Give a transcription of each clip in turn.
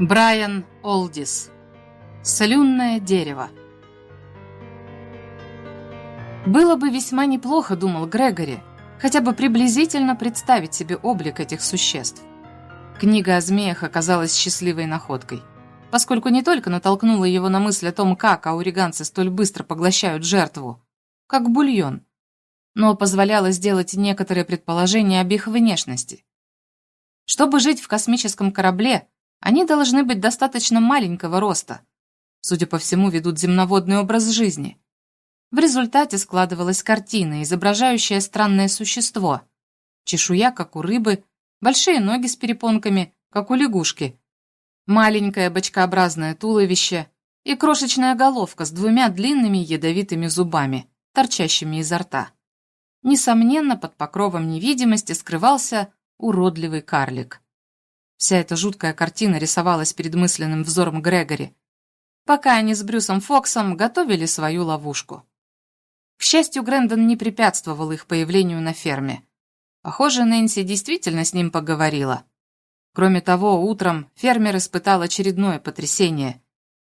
Брайан Олдис. Слюнное дерево. Было бы весьма неплохо, думал Грегори, хотя бы приблизительно представить себе облик этих существ. Книга о змеях оказалась счастливой находкой, поскольку не только натолкнула его на мысль о том, как ауриганцы столь быстро поглощают жертву, как бульон, но позволяла сделать некоторые предположения об их внешности. Чтобы жить в космическом корабле, они должны быть достаточно маленького роста. Судя по всему, ведут земноводный образ жизни. В результате складывалась картина, изображающая странное существо. Чешуя, как у рыбы, большие ноги с перепонками, как у лягушки, маленькое бочкообразное туловище и крошечная головка с двумя длинными ядовитыми зубами, торчащими изо рта. Несомненно, под покровом невидимости скрывался уродливый карлик. Вся эта жуткая картина рисовалась перед мысленным взором Грегори, пока они с Брюсом Фоксом готовили свою ловушку. К счастью, Грэндон не препятствовал их появлению на ферме. Похоже, Нэнси действительно с ним поговорила. Кроме того, утром фермер испытал очередное потрясение,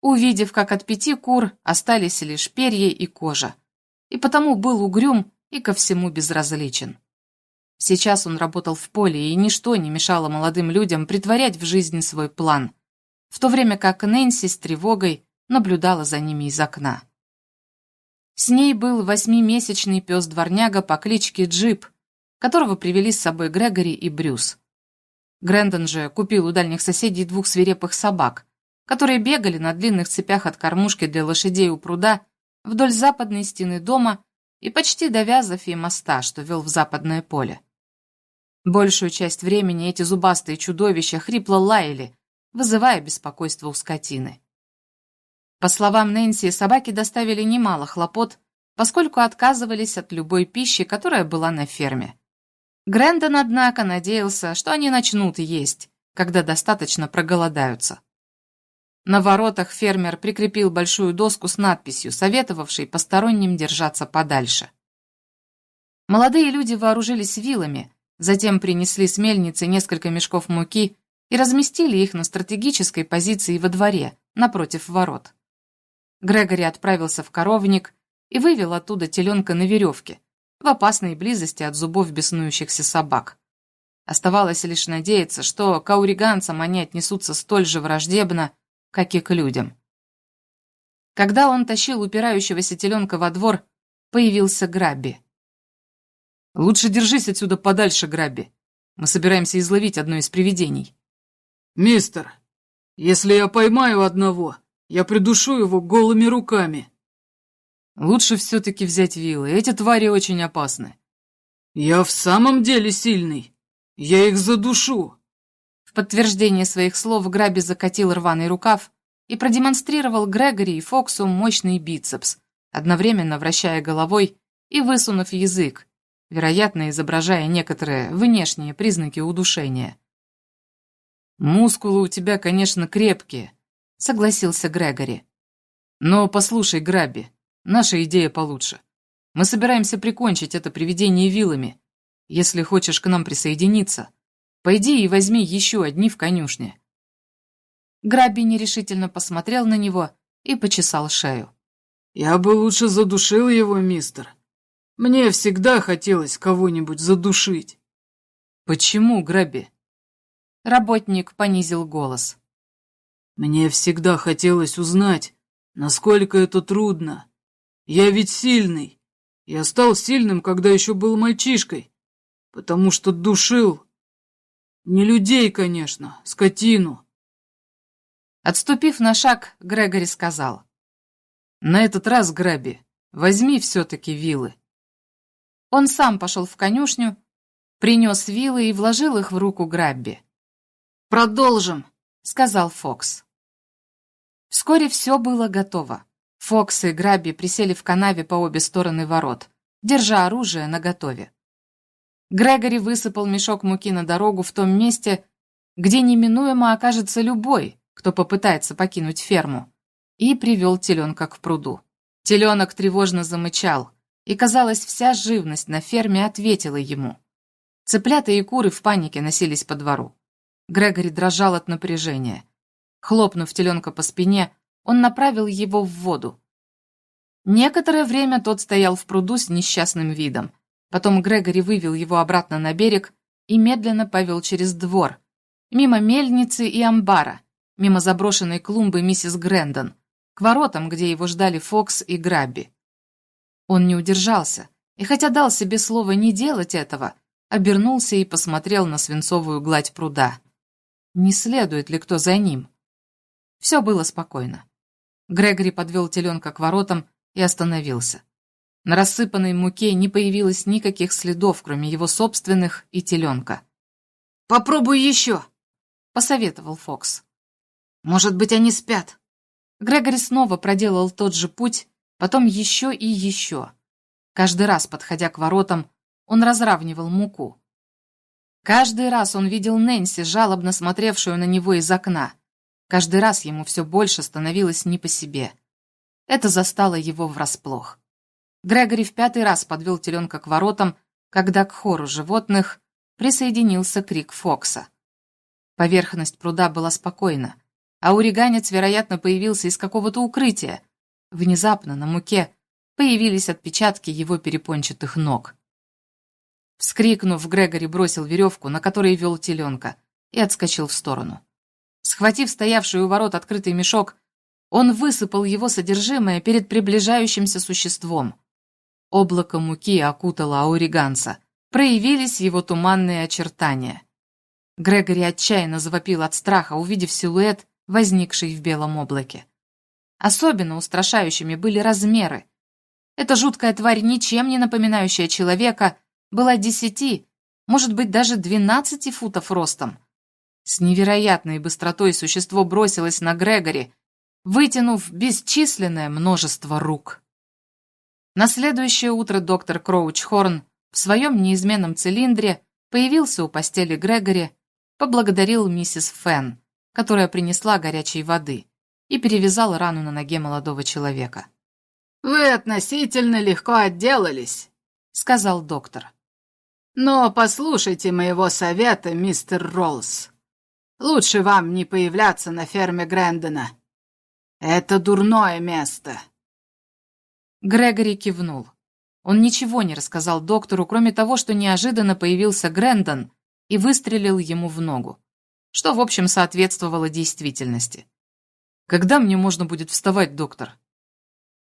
увидев, как от пяти кур остались лишь перья и кожа, и потому был угрюм и ко всему безразличен. Сейчас он работал в поле, и ничто не мешало молодым людям притворять в жизнь свой план, в то время как Нэнси с тревогой наблюдала за ними из окна. С ней был восьмимесячный пес-дворняга по кличке Джип, которого привели с собой Грегори и Брюс. Грэндон же купил у дальних соседей двух свирепых собак, которые бегали на длинных цепях от кормушки для лошадей у пруда вдоль западной стены дома и почти до Вязов моста, что вел в западное поле. Большую часть времени эти зубастые чудовища хрипло лаяли, вызывая беспокойство у скотины. По словам Нэнси, собаки доставили немало хлопот, поскольку отказывались от любой пищи, которая была на ферме. Грэндон, однако, надеялся, что они начнут есть, когда достаточно проголодаются. На воротах фермер прикрепил большую доску с надписью, советовавшей посторонним держаться подальше. Молодые люди вооружились вилами, Затем принесли с мельницы несколько мешков муки и разместили их на стратегической позиции во дворе, напротив ворот. Грегори отправился в коровник и вывел оттуда теленка на веревке, в опасной близости от зубов беснующихся собак. Оставалось лишь надеяться, что к ауриганцам они отнесутся столь же враждебно, как и к людям. Когда он тащил упирающегося теленка во двор, появился Грабби. Лучше держись отсюда подальше, Грабби. Мы собираемся изловить одно из привидений. Мистер, если я поймаю одного, я придушу его голыми руками. Лучше все-таки взять вилы. Эти твари очень опасны. Я в самом деле сильный. Я их задушу. В подтверждение своих слов Граби закатил рваный рукав и продемонстрировал Грегори и Фоксу мощный бицепс, одновременно вращая головой и высунув язык, вероятно, изображая некоторые внешние признаки удушения. «Мускулы у тебя, конечно, крепкие», — согласился Грегори. «Но послушай, Граби, наша идея получше. Мы собираемся прикончить это привидение вилами. Если хочешь к нам присоединиться, пойди и возьми еще одни в конюшне». Граби нерешительно посмотрел на него и почесал шею. «Я бы лучше задушил его, мистер», мне всегда хотелось кого-нибудь задушить. Почему, Граби? Работник понизил голос. Мне всегда хотелось узнать, насколько это трудно. Я ведь сильный. Я стал сильным, когда еще был мальчишкой, потому что душил. Не людей, конечно, скотину. Отступив на шаг, Грегори сказал. На этот раз, Граби, возьми все-таки вилы. Он сам пошел в конюшню, принес вилы и вложил их в руку Грабби. «Продолжим», — сказал Фокс. Вскоре все было готово. Фокс и Грабби присели в канаве по обе стороны ворот, держа оружие наготове. Грегори высыпал мешок муки на дорогу в том месте, где неминуемо окажется любой, кто попытается покинуть ферму, и привел теленка к пруду. Теленок тревожно замычал, и, казалось, вся живность на ферме ответила ему. Цыплята и куры в панике носились по двору. Грегори дрожал от напряжения. Хлопнув теленка по спине, он направил его в воду. Некоторое время тот стоял в пруду с несчастным видом. Потом Грегори вывел его обратно на берег и медленно повел через двор, мимо мельницы и амбара, мимо заброшенной клумбы миссис Грэндон, к воротам, где его ждали Фокс и Грабби. Он не удержался, и хотя дал себе слово не делать этого, обернулся и посмотрел на свинцовую гладь пруда. Не следует ли кто за ним? Все было спокойно. Грегори подвел теленка к воротам и остановился. На рассыпанной муке не появилось никаких следов, кроме его собственных и теленка. «Попробуй еще!» — посоветовал Фокс. «Может быть, они спят?» Грегори снова проделал тот же путь, потом еще и еще. Каждый раз, подходя к воротам, он разравнивал муку. Каждый раз он видел Нэнси, жалобно смотревшую на него из окна. Каждый раз ему все больше становилось не по себе. Это застало его врасплох. Грегори в пятый раз подвел теленка к воротам, когда к хору животных присоединился крик Фокса. Поверхность пруда была спокойна, а уриганец, вероятно, появился из какого-то укрытия. Внезапно на муке появились отпечатки его перепончатых ног. Вскрикнув, Грегори бросил веревку, на которой вел теленка, и отскочил в сторону. Схватив стоявший у ворот открытый мешок, он высыпал его содержимое перед приближающимся существом. Облако муки окутало ауриганца. Проявились его туманные очертания. Грегори отчаянно завопил от страха, увидев силуэт, возникший в белом облаке. Особенно устрашающими были размеры. Эта жуткая тварь, ничем не напоминающая человека, была десяти, может быть, даже двенадцати футов ростом. С невероятной быстротой существо бросилось на Грегори, вытянув бесчисленное множество рук. На следующее утро доктор Кроуч-Хорн в своем неизменном цилиндре появился у постели Грегори, поблагодарил миссис Фен, которая принесла горячей воды, и перевязал рану на ноге молодого человека. «Вы относительно легко отделались», — сказал доктор. «Но послушайте моего совета, мистер Роллс. Лучше вам не появляться на ферме Грэндона. Это дурное место». Грегори кивнул. Он ничего не рассказал доктору, кроме того, что неожиданно появился Грэндон и выстрелил ему в ногу, что, в общем, соответствовало действительности. «Когда мне можно будет вставать, доктор?»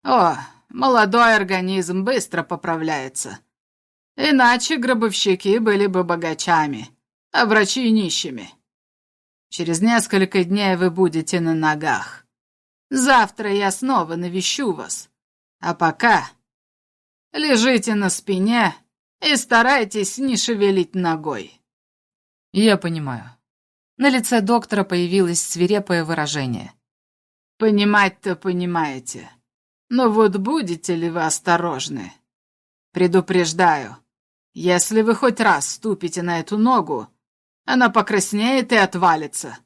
«О, молодой организм быстро поправляется. Иначе гробовщики были бы богачами, а врачи нищими. Через несколько дней вы будете на ногах. Завтра я снова навещу вас. А пока лежите на спине и старайтесь не шевелить ногой. Я понимаю. На лице доктора появилось свирепое выражение. Понимать-то понимаете. Но вот будете ли вы осторожны? Предупреждаю, если вы хоть раз ступите на эту ногу, она покраснеет и отвалится.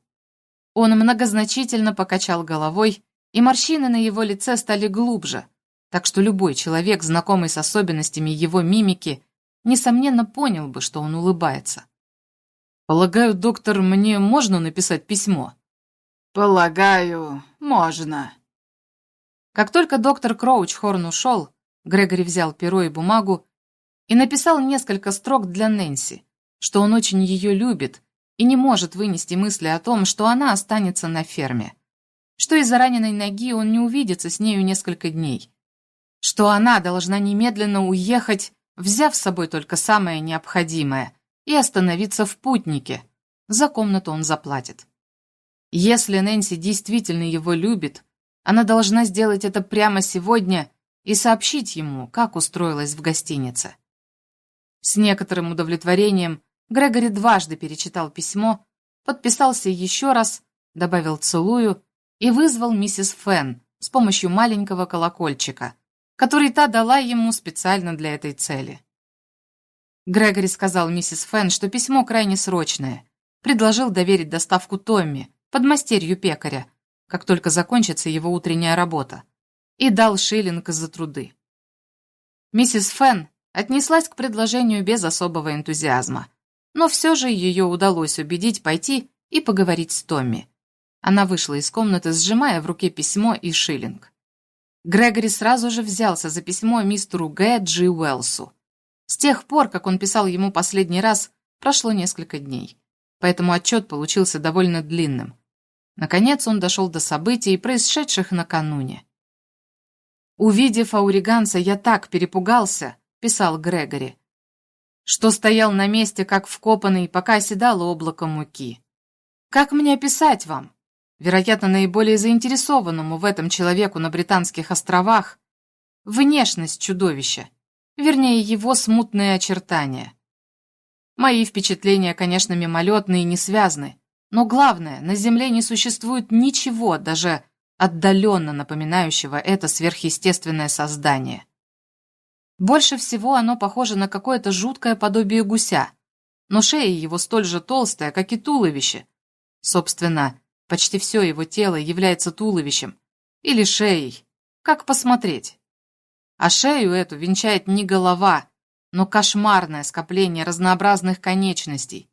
Он многозначительно покачал головой, и морщины на его лице стали глубже, так что любой человек, знакомый с особенностями его мимики, несомненно понял бы, что он улыбается. «Полагаю, доктор, мне можно написать письмо?» «Полагаю, можно». Как только доктор Кроучхорн ушел, Грегори взял перо и бумагу и написал несколько строк для Нэнси, что он очень ее любит и не может вынести мысли о том, что она останется на ферме, что из-за раненой ноги он не увидится с нею несколько дней, что она должна немедленно уехать, взяв с собой только самое необходимое, и остановиться в путнике. За комнату он заплатит. Если Нэнси действительно его любит, она должна сделать это прямо сегодня и сообщить ему, как устроилась в гостинице. С некоторым удовлетворением Грегори дважды перечитал письмо, подписался еще раз, добавил «целую» и вызвал миссис Фен с помощью маленького колокольчика, который та дала ему специально для этой цели. Грегори сказал миссис Фен, что письмо крайне срочное, предложил доверить доставку Томми, подмастерью пекаря, как только закончится его утренняя работа, и дал шиллинг за труды. Миссис Фен отнеслась к предложению без особого энтузиазма, но все же ее удалось убедить пойти и поговорить с Томми. Она вышла из комнаты, сжимая в руке письмо и шиллинг. Грегори сразу же взялся за письмо мистеру Г. Джи Уэлсу. С тех пор, как он писал ему последний раз, прошло несколько дней, поэтому отчет получился довольно длинным. Наконец он дошел до событий, происшедших накануне. «Увидев ауриганца, я так перепугался», — писал Грегори, что стоял на месте, как вкопанный, пока оседало облако муки. «Как мне описать вам? вероятно, наиболее заинтересованному в этом человеку на Британских островах, внешность чудовища, вернее, его смутные очертания. Мои впечатления, конечно, мимолетные и не связаны, но главное, на Земле не существует ничего, даже отдаленно напоминающего это сверхъестественное создание. Больше всего оно похоже на какое-то жуткое подобие гуся, но шея его столь же толстая, как и туловище. Собственно, Почти все его тело является туловищем или шеей, как посмотреть. А шею эту венчает не голова, но кошмарное скопление разнообразных конечностей,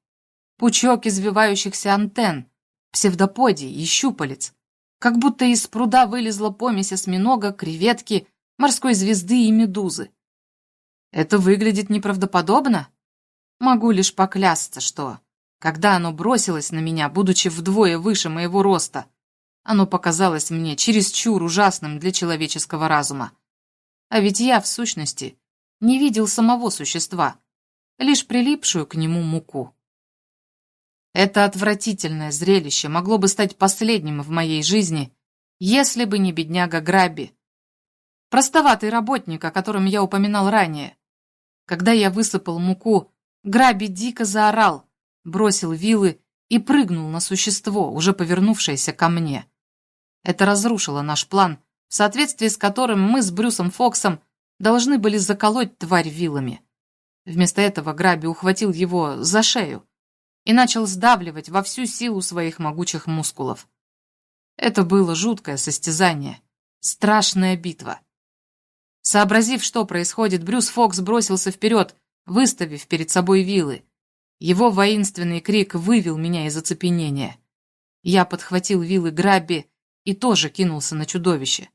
пучок извивающихся антенн, псевдоподий и щупалец, как будто из пруда вылезла помесь осьминога, креветки, морской звезды и медузы. Это выглядит неправдоподобно? Могу лишь поклясться, что когда оно бросилось на меня, будучи вдвое выше моего роста, оно показалось мне чересчур ужасным для человеческого разума. А ведь я, в сущности, не видел самого существа, лишь прилипшую к нему муку. Это отвратительное зрелище могло бы стать последним в моей жизни, если бы не бедняга Граби, простоватый работник, о котором я упоминал ранее. Когда я высыпал муку, Граби дико заорал, бросил вилы и прыгнул на существо, уже повернувшееся ко мне. Это разрушило наш план, в соответствии с которым мы с Брюсом Фоксом должны были заколоть тварь вилами. Вместо этого Граби ухватил его за шею и начал сдавливать во всю силу своих могучих мускулов. Это было жуткое состязание, страшная битва. Сообразив, что происходит, Брюс Фокс бросился вперед, выставив перед собой вилы. Его воинственный крик вывел меня из оцепенения. Я подхватил вилы Грабби и тоже кинулся на чудовище.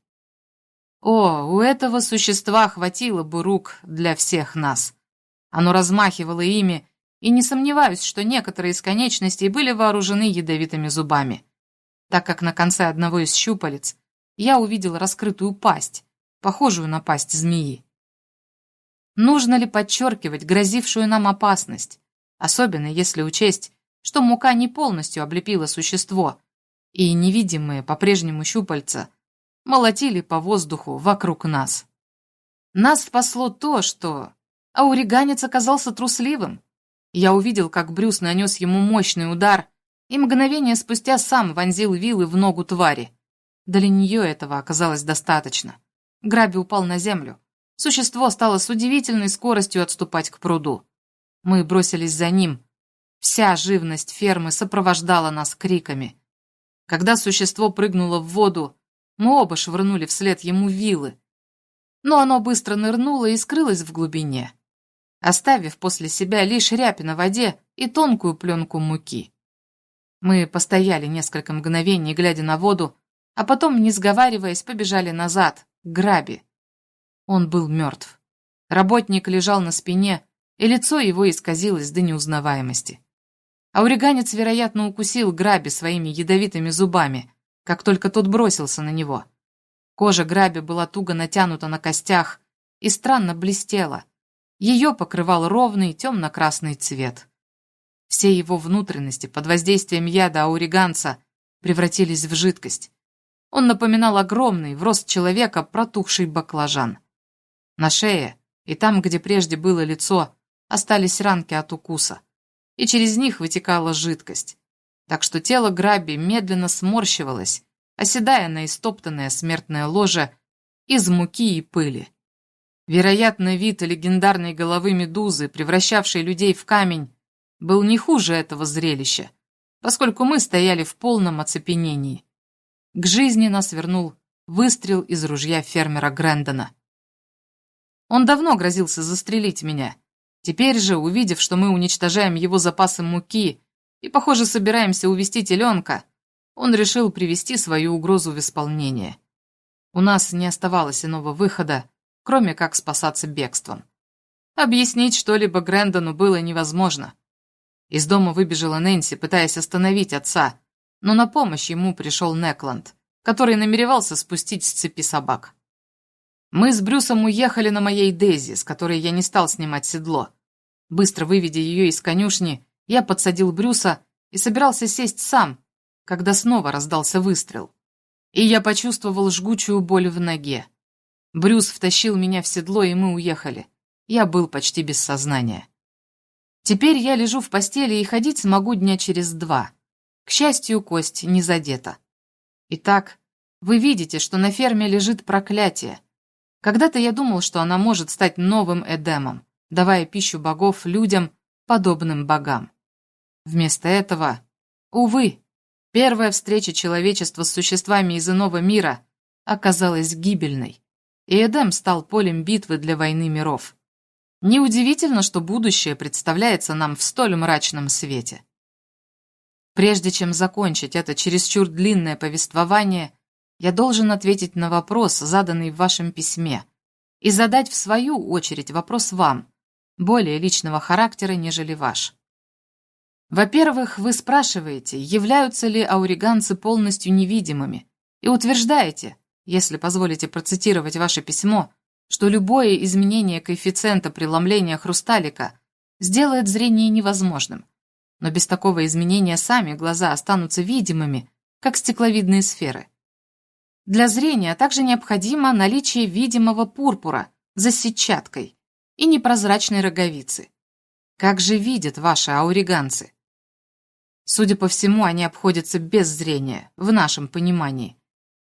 О, у этого существа хватило бы рук для всех нас. Оно размахивало ими, и не сомневаюсь, что некоторые из конечностей были вооружены ядовитыми зубами, так как на конце одного из щупалец я увидел раскрытую пасть, похожую на пасть змеи. Нужно ли подчеркивать грозившую нам опасность? особенно если учесть, что мука не полностью облепила существо, и невидимые по-прежнему щупальца молотили по воздуху вокруг нас. Нас спасло то, что ауриганец оказался трусливым. Я увидел, как Брюс нанес ему мощный удар, и мгновение спустя сам вонзил вилы в ногу твари. Для нее этого оказалось достаточно. Граби упал на землю. Существо стало с удивительной скоростью отступать к пруду. Мы бросились за ним. Вся живность фермы сопровождала нас криками. Когда существо прыгнуло в воду, мы оба швырнули вслед ему вилы. Но оно быстро нырнуло и скрылось в глубине, оставив после себя лишь рябь на воде и тонкую пленку муки. Мы постояли несколько мгновений, глядя на воду, а потом, не сговариваясь, побежали назад, к Граби. Он был мертв. Работник лежал на спине, и лицо его исказилось до неузнаваемости. Ауриганец, вероятно, укусил Граби своими ядовитыми зубами, как только тот бросился на него. Кожа Граби была туго натянута на костях и странно блестела. Ее покрывал ровный темно-красный цвет. Все его внутренности под воздействием яда ауриганца превратились в жидкость. Он напоминал огромный, в рост человека, протухший баклажан. На шее и там, где прежде было лицо, остались ранки от укуса, и через них вытекала жидкость. Так что тело Граби медленно сморщивалось, оседая на истоптанное смертное ложе из муки и пыли. Вероятно, вид легендарной головы медузы, превращавшей людей в камень, был не хуже этого зрелища, поскольку мы стояли в полном оцепенении. К жизни нас вернул выстрел из ружья фермера Грэндона. Он давно грозился застрелить меня, Теперь же, увидев, что мы уничтожаем его запасы муки и, похоже, собираемся увести теленка, он решил привести свою угрозу в исполнение. У нас не оставалось иного выхода, кроме как спасаться бегством. Объяснить что-либо Грэндону было невозможно. Из дома выбежала Нэнси, пытаясь остановить отца, но на помощь ему пришел Некланд, который намеревался спустить с цепи собак. Мы с Брюсом уехали на моей Дейзи, с которой я не стал снимать седло. Быстро выведя ее из конюшни, я подсадил Брюса и собирался сесть сам, когда снова раздался выстрел. И я почувствовал жгучую боль в ноге. Брюс втащил меня в седло, и мы уехали. Я был почти без сознания. Теперь я лежу в постели и ходить смогу дня через два. К счастью, кость не задета. Итак, вы видите, что на ферме лежит проклятие. Когда-то я думал, что она может стать новым Эдемом, давая пищу богов людям, подобным богам. Вместо этого, увы, первая встреча человечества с существами из иного мира оказалась гибельной, и Эдем стал полем битвы для войны миров. Неудивительно, что будущее представляется нам в столь мрачном свете. Прежде чем закончить это чересчур длинное повествование, я должен ответить на вопрос, заданный в вашем письме, и задать в свою очередь вопрос вам, более личного характера, нежели ваш. Во-первых, вы спрашиваете, являются ли ауриганцы полностью невидимыми, и утверждаете, если позволите процитировать ваше письмо, что любое изменение коэффициента преломления хрусталика сделает зрение невозможным. Но без такого изменения сами глаза останутся видимыми, как стекловидные сферы. Для зрения также необходимо наличие видимого пурпура за сетчаткой и непрозрачной роговицы. Как же видят ваши ауриганцы? Судя по всему, они обходятся без зрения, в нашем понимании.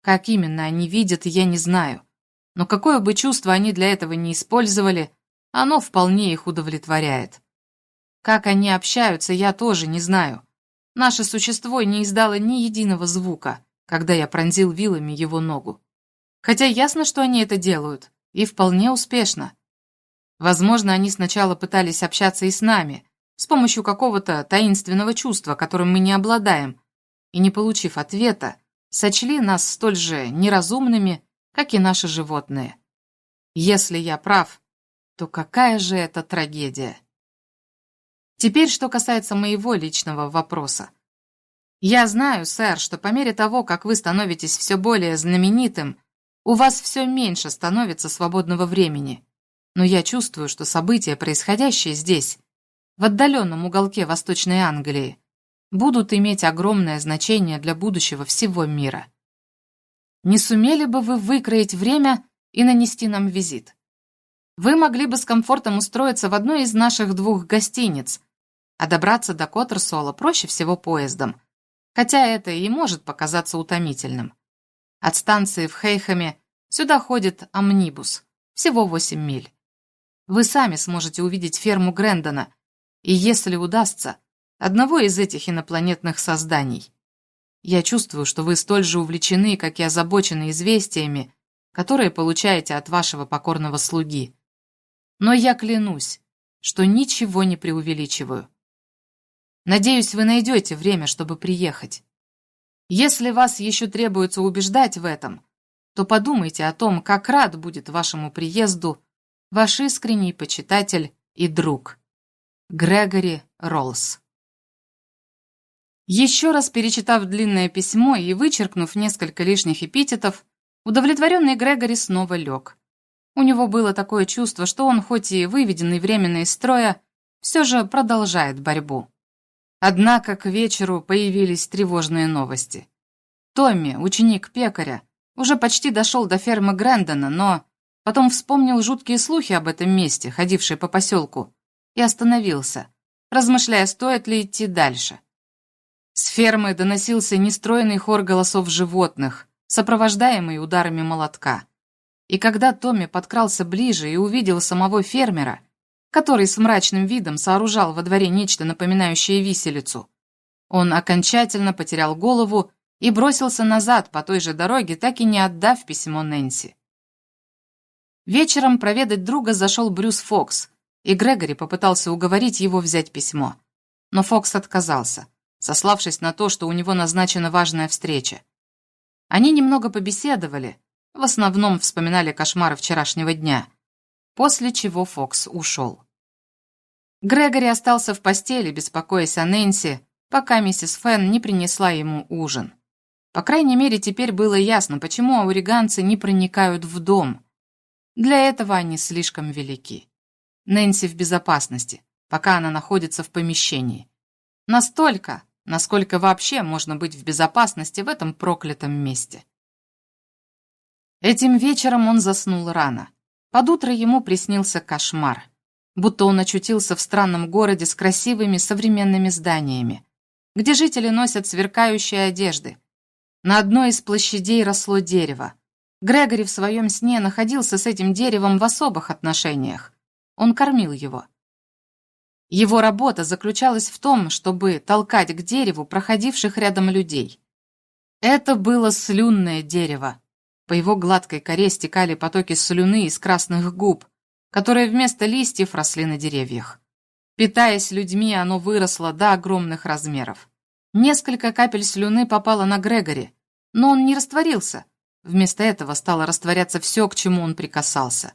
Как именно они видят, я не знаю. Но какое бы чувство они для этого не использовали, оно вполне их удовлетворяет. Как они общаются, я тоже не знаю. Наше существо не издало ни единого звука, когда я пронзил вилами его ногу. Хотя ясно, что они это делают, и вполне успешно. Возможно, они сначала пытались общаться и с нами, с помощью какого-то таинственного чувства, которым мы не обладаем, и, не получив ответа, сочли нас столь же неразумными, как и наши животные. Если я прав, то какая же это трагедия? Теперь, что касается моего личного вопроса. Я знаю, сэр, что по мере того, как вы становитесь все более знаменитым, у вас все меньше становится свободного времени. Но я чувствую, что события, происходящие здесь, в отдаленном уголке Восточной Англии, будут иметь огромное значение для будущего всего мира. Не сумели бы вы выкроить время и нанести нам визит? Вы могли бы с комфортом устроиться в одной из наших двух гостиниц, а добраться до Коттерсола проще всего поездом, хотя это и может показаться утомительным. От станции в Хейхаме сюда ходит амнибус, всего 8 миль. Вы сами сможете увидеть ферму Грэндона, и если удастся, одного из этих инопланетных созданий. Я чувствую, что вы столь же увлечены, как и озабочены известиями, которые получаете от вашего покорного слуги. Но я клянусь, что ничего не преувеличиваю. Надеюсь, вы найдете время, чтобы приехать. Если вас еще требуется убеждать в этом, то подумайте о том, как рад будет вашему приезду ваш искренний почитатель и друг Грегори Роллс. Еще раз перечитав длинное письмо и вычеркнув несколько лишних эпитетов, удовлетворенный Грегори снова лег. У него было такое чувство, что он, хоть и выведенный временно из строя, все же продолжает борьбу. Однако к вечеру появились тревожные новости. Томми, ученик пекаря, уже почти дошел до фермы Грэндона, но потом вспомнил жуткие слухи об этом месте, ходившие по поселку, и остановился, размышляя, стоит ли идти дальше. С фермы доносился нестроенный хор голосов животных, сопровождаемый ударами молотка. И когда Томми подкрался ближе и увидел самого фермера, который с мрачным видом сооружал во дворе нечто напоминающее виселицу. Он окончательно потерял голову и бросился назад по той же дороге, так и не отдав письмо Нэнси. Вечером проведать друга зашел Брюс Фокс, и Грегори попытался уговорить его взять письмо. Но Фокс отказался, сославшись на то, что у него назначена важная встреча. Они немного побеседовали, в основном вспоминали кошмары вчерашнего дня, после чего Фокс ушел. Грегори остался в постели, беспокоясь о Нэнси, пока миссис Фен не принесла ему ужин. По крайней мере, теперь было ясно, почему ауриганцы не проникают в дом. Для этого они слишком велики. Нэнси в безопасности, пока она находится в помещении. Настолько, насколько вообще можно быть в безопасности в этом проклятом месте. Этим вечером он заснул рано. Под утро ему приснился кошмар. Будто он очутился в странном городе с красивыми современными зданиями, где жители носят сверкающие одежды. На одной из площадей росло дерево. Грегори в своем сне находился с этим деревом в особых отношениях. Он кормил его. Его работа заключалась в том, чтобы толкать к дереву проходивших рядом людей. Это было слюнное дерево. По его гладкой коре стекали потоки слюны из красных губ, которые вместо листьев росли на деревьях. Питаясь людьми, оно выросло до огромных размеров. Несколько капель слюны попало на Грегори, но он не растворился. Вместо этого стало растворяться все, к чему он прикасался.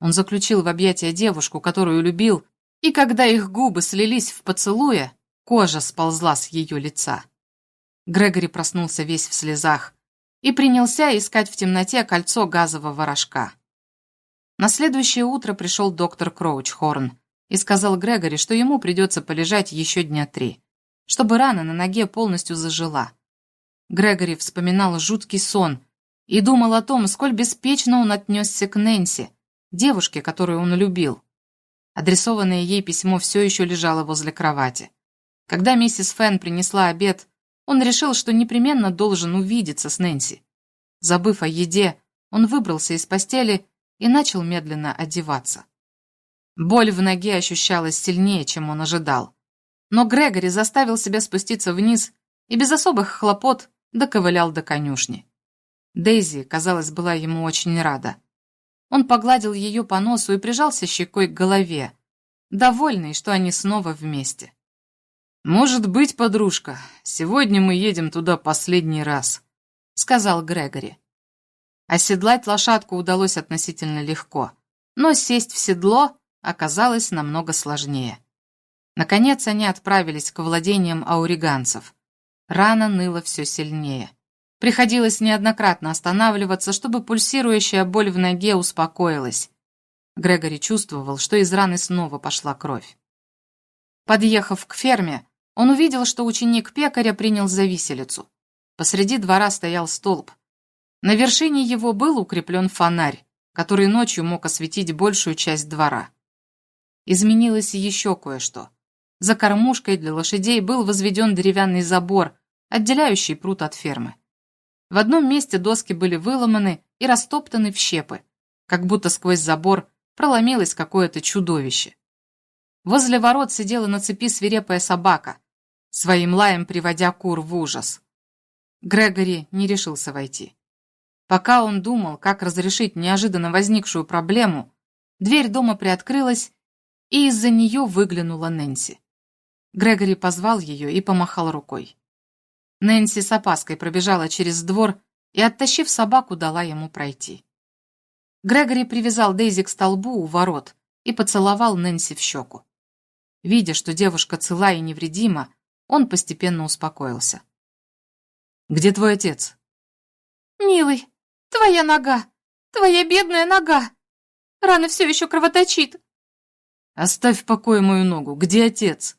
Он заключил в объятия девушку, которую любил, и когда их губы слились в поцелуе, кожа сползла с ее лица. Грегори проснулся весь в слезах и принялся искать в темноте кольцо газового рожка. На следующее утро пришел доктор Кроучхорн и сказал Грегори, что ему придется полежать еще дня три, чтобы рана на ноге полностью зажила. Грегори вспоминал жуткий сон и думал о том, сколь беспечно он отнесся к Нэнси, девушке, которую он любил. Адресованное ей письмо все еще лежало возле кровати. Когда миссис Фэн принесла обед, он решил, что непременно должен увидеться с Нэнси. Забыв о еде, он выбрался из постели и начал медленно одеваться. Боль в ноге ощущалась сильнее, чем он ожидал. Но Грегори заставил себя спуститься вниз и без особых хлопот доковылял до конюшни. Дейзи, казалось, была ему очень рада. Он погладил ее по носу и прижался щекой к голове, довольный, что они снова вместе. «Может быть, подружка, сегодня мы едем туда последний раз», — сказал Грегори. Оседлать лошадку удалось относительно легко, но сесть в седло оказалось намного сложнее. Наконец они отправились к владениям ауриганцев. Рана ныла все сильнее. Приходилось неоднократно останавливаться, чтобы пульсирующая боль в ноге успокоилась. Грегори чувствовал, что из раны снова пошла кровь. Подъехав к ферме, он увидел, что ученик пекаря принял за виселицу. Посреди двора стоял столб. На вершине его был укреплен фонарь, который ночью мог осветить большую часть двора. Изменилось еще кое-что. За кормушкой для лошадей был возведен деревянный забор, отделяющий пруд от фермы. В одном месте доски были выломаны и растоптаны в щепы, как будто сквозь забор проломилось какое-то чудовище. Возле ворот сидела на цепи свирепая собака, своим лаем приводя кур в ужас. Грегори не решился войти. Пока он думал, как разрешить неожиданно возникшую проблему, дверь дома приоткрылась, и из-за нее выглянула Нэнси. Грегори позвал ее и помахал рукой. Нэнси с опаской пробежала через двор и, оттащив собаку, дала ему пройти. Грегори привязал Дейзи к столбу у ворот и поцеловал Нэнси в щеку. Видя, что девушка цела и невредима, он постепенно успокоился. «Где твой отец?» «Милый, твоя нога! Твоя бедная нога! Рана все еще кровоточит!» «Оставь в покое мою ногу. Где отец?»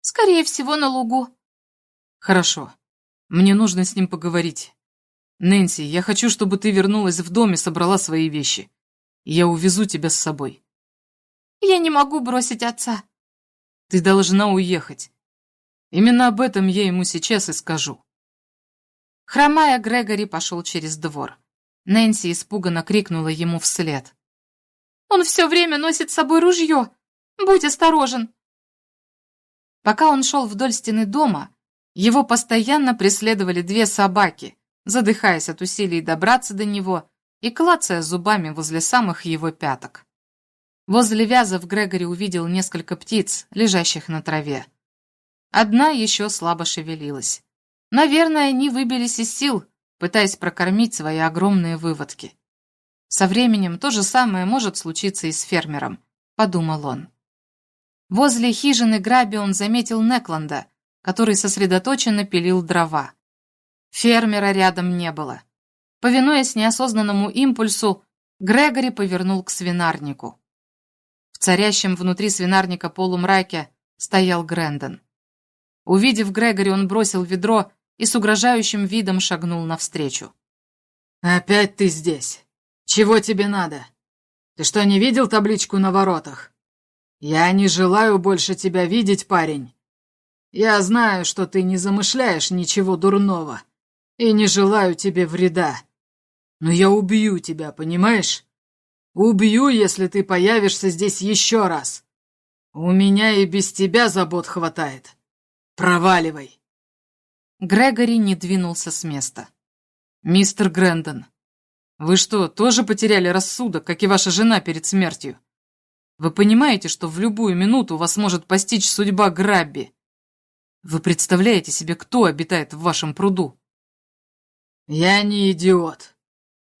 «Скорее всего, на лугу. Хорошо. Мне нужно с ним поговорить. Нэнси, я хочу, чтобы ты вернулась в дом и собрала свои вещи. Я увезу тебя с собой. Я не могу бросить отца. Ты должна уехать. Именно об этом я ему сейчас и скажу. Хромая, Грегори пошел через двор. Нэнси испуганно крикнула ему вслед. «Он все время носит с собой ружье! Будь осторожен!» Пока он шел вдоль стены дома, его постоянно преследовали две собаки, задыхаясь от усилий добраться до него и клацая зубами возле самых его пяток. Возле вязов Грегори увидел несколько птиц, лежащих на траве. Одна еще слабо шевелилась. Наверное, они выбились из сил, пытаясь прокормить свои огромные выводки. Со временем то же самое может случиться и с фермером, подумал он. Возле хижины Граби он заметил Некланда, который сосредоточенно пилил дрова. Фермера рядом не было. Повинуясь неосознанному импульсу, Грегори повернул к свинарнику. В царящем внутри свинарника полумраке стоял Грэндон. Увидев Грегори, он бросил ведро и с угрожающим видом шагнул навстречу. «Опять ты здесь. Чего тебе надо? Ты что, не видел табличку на воротах? Я не желаю больше тебя видеть, парень. Я знаю, что ты не замышляешь ничего дурного, и не желаю тебе вреда. Но я убью тебя, понимаешь? Убью, если ты появишься здесь еще раз. У меня и без тебя забот хватает. Проваливай. Грегори не двинулся с места. «Мистер Грэндон, вы что, тоже потеряли рассудок, как и ваша жена перед смертью? Вы понимаете, что в любую минуту вас может постичь судьба Грабби? Вы представляете себе, кто обитает в вашем пруду?» «Я не идиот.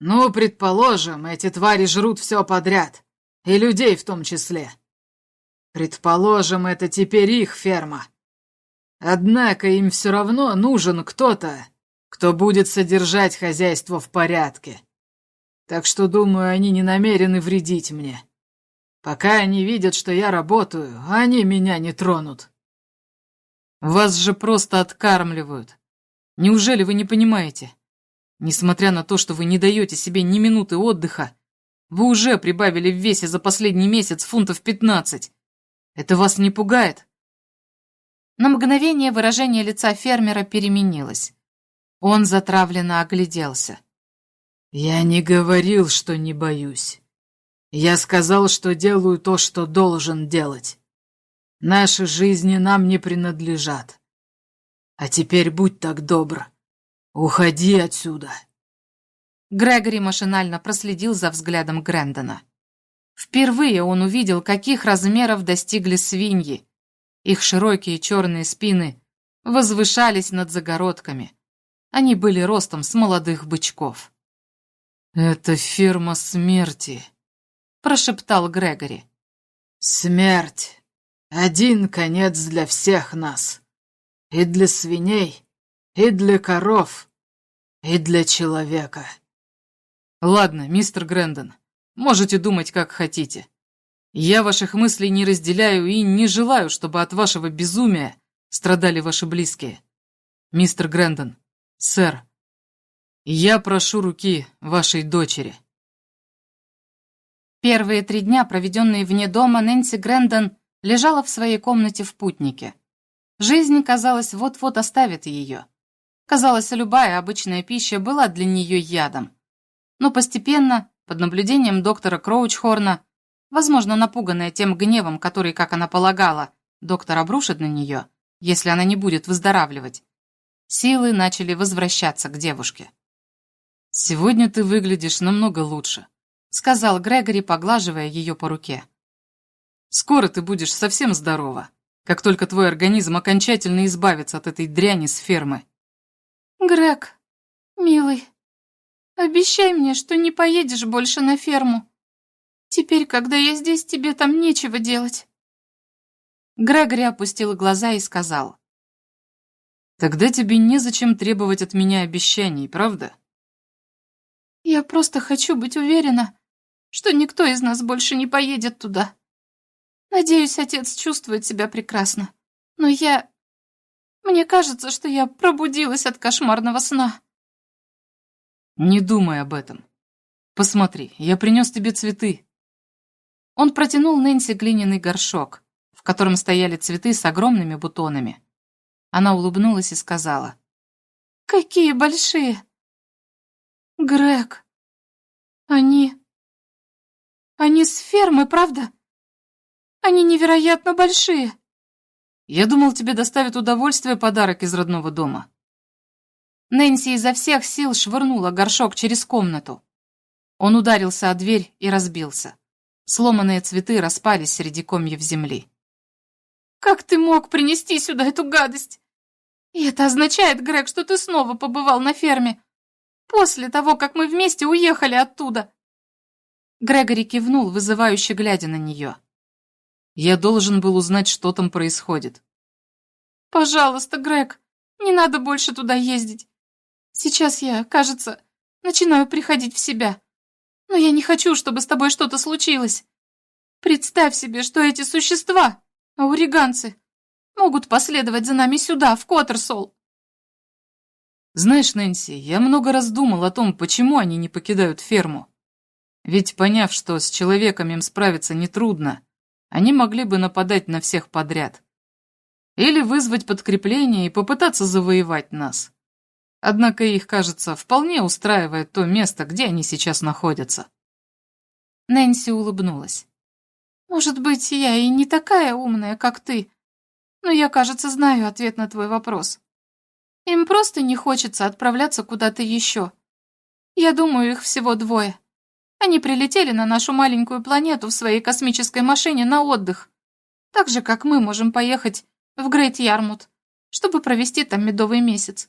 Ну, предположим, эти твари жрут все подряд, и людей в том числе. Предположим, это теперь их ферма. Однако им все равно нужен кто-то, кто будет содержать хозяйство в порядке. Так что, думаю, они не намерены вредить мне. Пока они видят, что я работаю, они меня не тронут. Вас же просто откармливают. Неужели вы не понимаете? Несмотря на то, что вы не даете себе ни минуты отдыха, вы уже прибавили в весе за последний месяц фунтов пятнадцать. Это вас не пугает? На мгновение выражение лица фермера переменилось. Он затравленно огляделся. «Я не говорил, что не боюсь. Я сказал, что делаю то, что должен делать. Наши жизни нам не принадлежат. А теперь будь так добр. Уходи отсюда». Грегори машинально проследил за взглядом Грэндона. Впервые он увидел, каких размеров достигли свиньи, их широкие черные спины возвышались над загородками. Они были ростом с молодых бычков. «Это ферма смерти», — прошептал Грегори. «Смерть. Один конец для всех нас. И для свиней, и для коров, и для человека». «Ладно, мистер Грэндон, можете думать, как хотите. Я ваших мыслей не разделяю и не желаю, чтобы от вашего безумия страдали ваши близкие. Мистер Грэндон, сэр, я прошу руки вашей дочери. Первые три дня, проведенные вне дома, Нэнси Грэндон лежала в своей комнате в путнике. Жизнь, казалось, вот-вот оставит ее. Казалось, любая обычная пища была для нее ядом. Но постепенно, под наблюдением доктора Кроучхорна, Возможно, напуганная тем гневом, который, как она полагала, доктор обрушит на нее, если она не будет выздоравливать. Силы начали возвращаться к девушке. «Сегодня ты выглядишь намного лучше», — сказал Грегори, поглаживая ее по руке. «Скоро ты будешь совсем здорова, как только твой организм окончательно избавится от этой дряни с фермы». «Грег, милый, обещай мне, что не поедешь больше на ферму», Теперь, когда я здесь, тебе там нечего делать. Грегори опустил глаза и сказал. Тогда тебе незачем требовать от меня обещаний, правда? Я просто хочу быть уверена, что никто из нас больше не поедет туда. Надеюсь, отец чувствует себя прекрасно. Но я... Мне кажется, что я пробудилась от кошмарного сна. Не думай об этом. Посмотри, я принес тебе цветы. Он протянул Нэнси глиняный горшок, в котором стояли цветы с огромными бутонами. Она улыбнулась и сказала. «Какие большие! Грег, они... Они с фермы, правда? Они невероятно большие!» «Я думал, тебе доставит удовольствие подарок из родного дома». Нэнси изо всех сил швырнула горшок через комнату. Он ударился о дверь и разбился. Сломанные цветы распались среди комьев земли. Как ты мог принести сюда эту гадость? И это означает, Грег, что ты снова побывал на ферме. После того, как мы вместе уехали оттуда. Грегори кивнул, вызывающе глядя на нее. Я должен был узнать, что там происходит. Пожалуйста, Грег, не надо больше туда ездить. Сейчас я, кажется, начинаю приходить в себя. Но я не хочу, чтобы с тобой что-то случилось. Представь себе, что эти существа, ауриганцы, могут последовать за нами сюда, в Коттерсол. Знаешь, Нэнси, я много раз думал о том, почему они не покидают ферму. Ведь поняв, что с человеком им справиться нетрудно, они могли бы нападать на всех подряд. Или вызвать подкрепление и попытаться завоевать нас. Однако их, кажется, вполне устраивает то место, где они сейчас находятся. Нэнси улыбнулась. «Может быть, я и не такая умная, как ты, но я, кажется, знаю ответ на твой вопрос. Им просто не хочется отправляться куда-то еще. Я думаю, их всего двое. Они прилетели на нашу маленькую планету в своей космической машине на отдых. Так же, как мы можем поехать в Грейт Ярмут, чтобы провести там медовый месяц.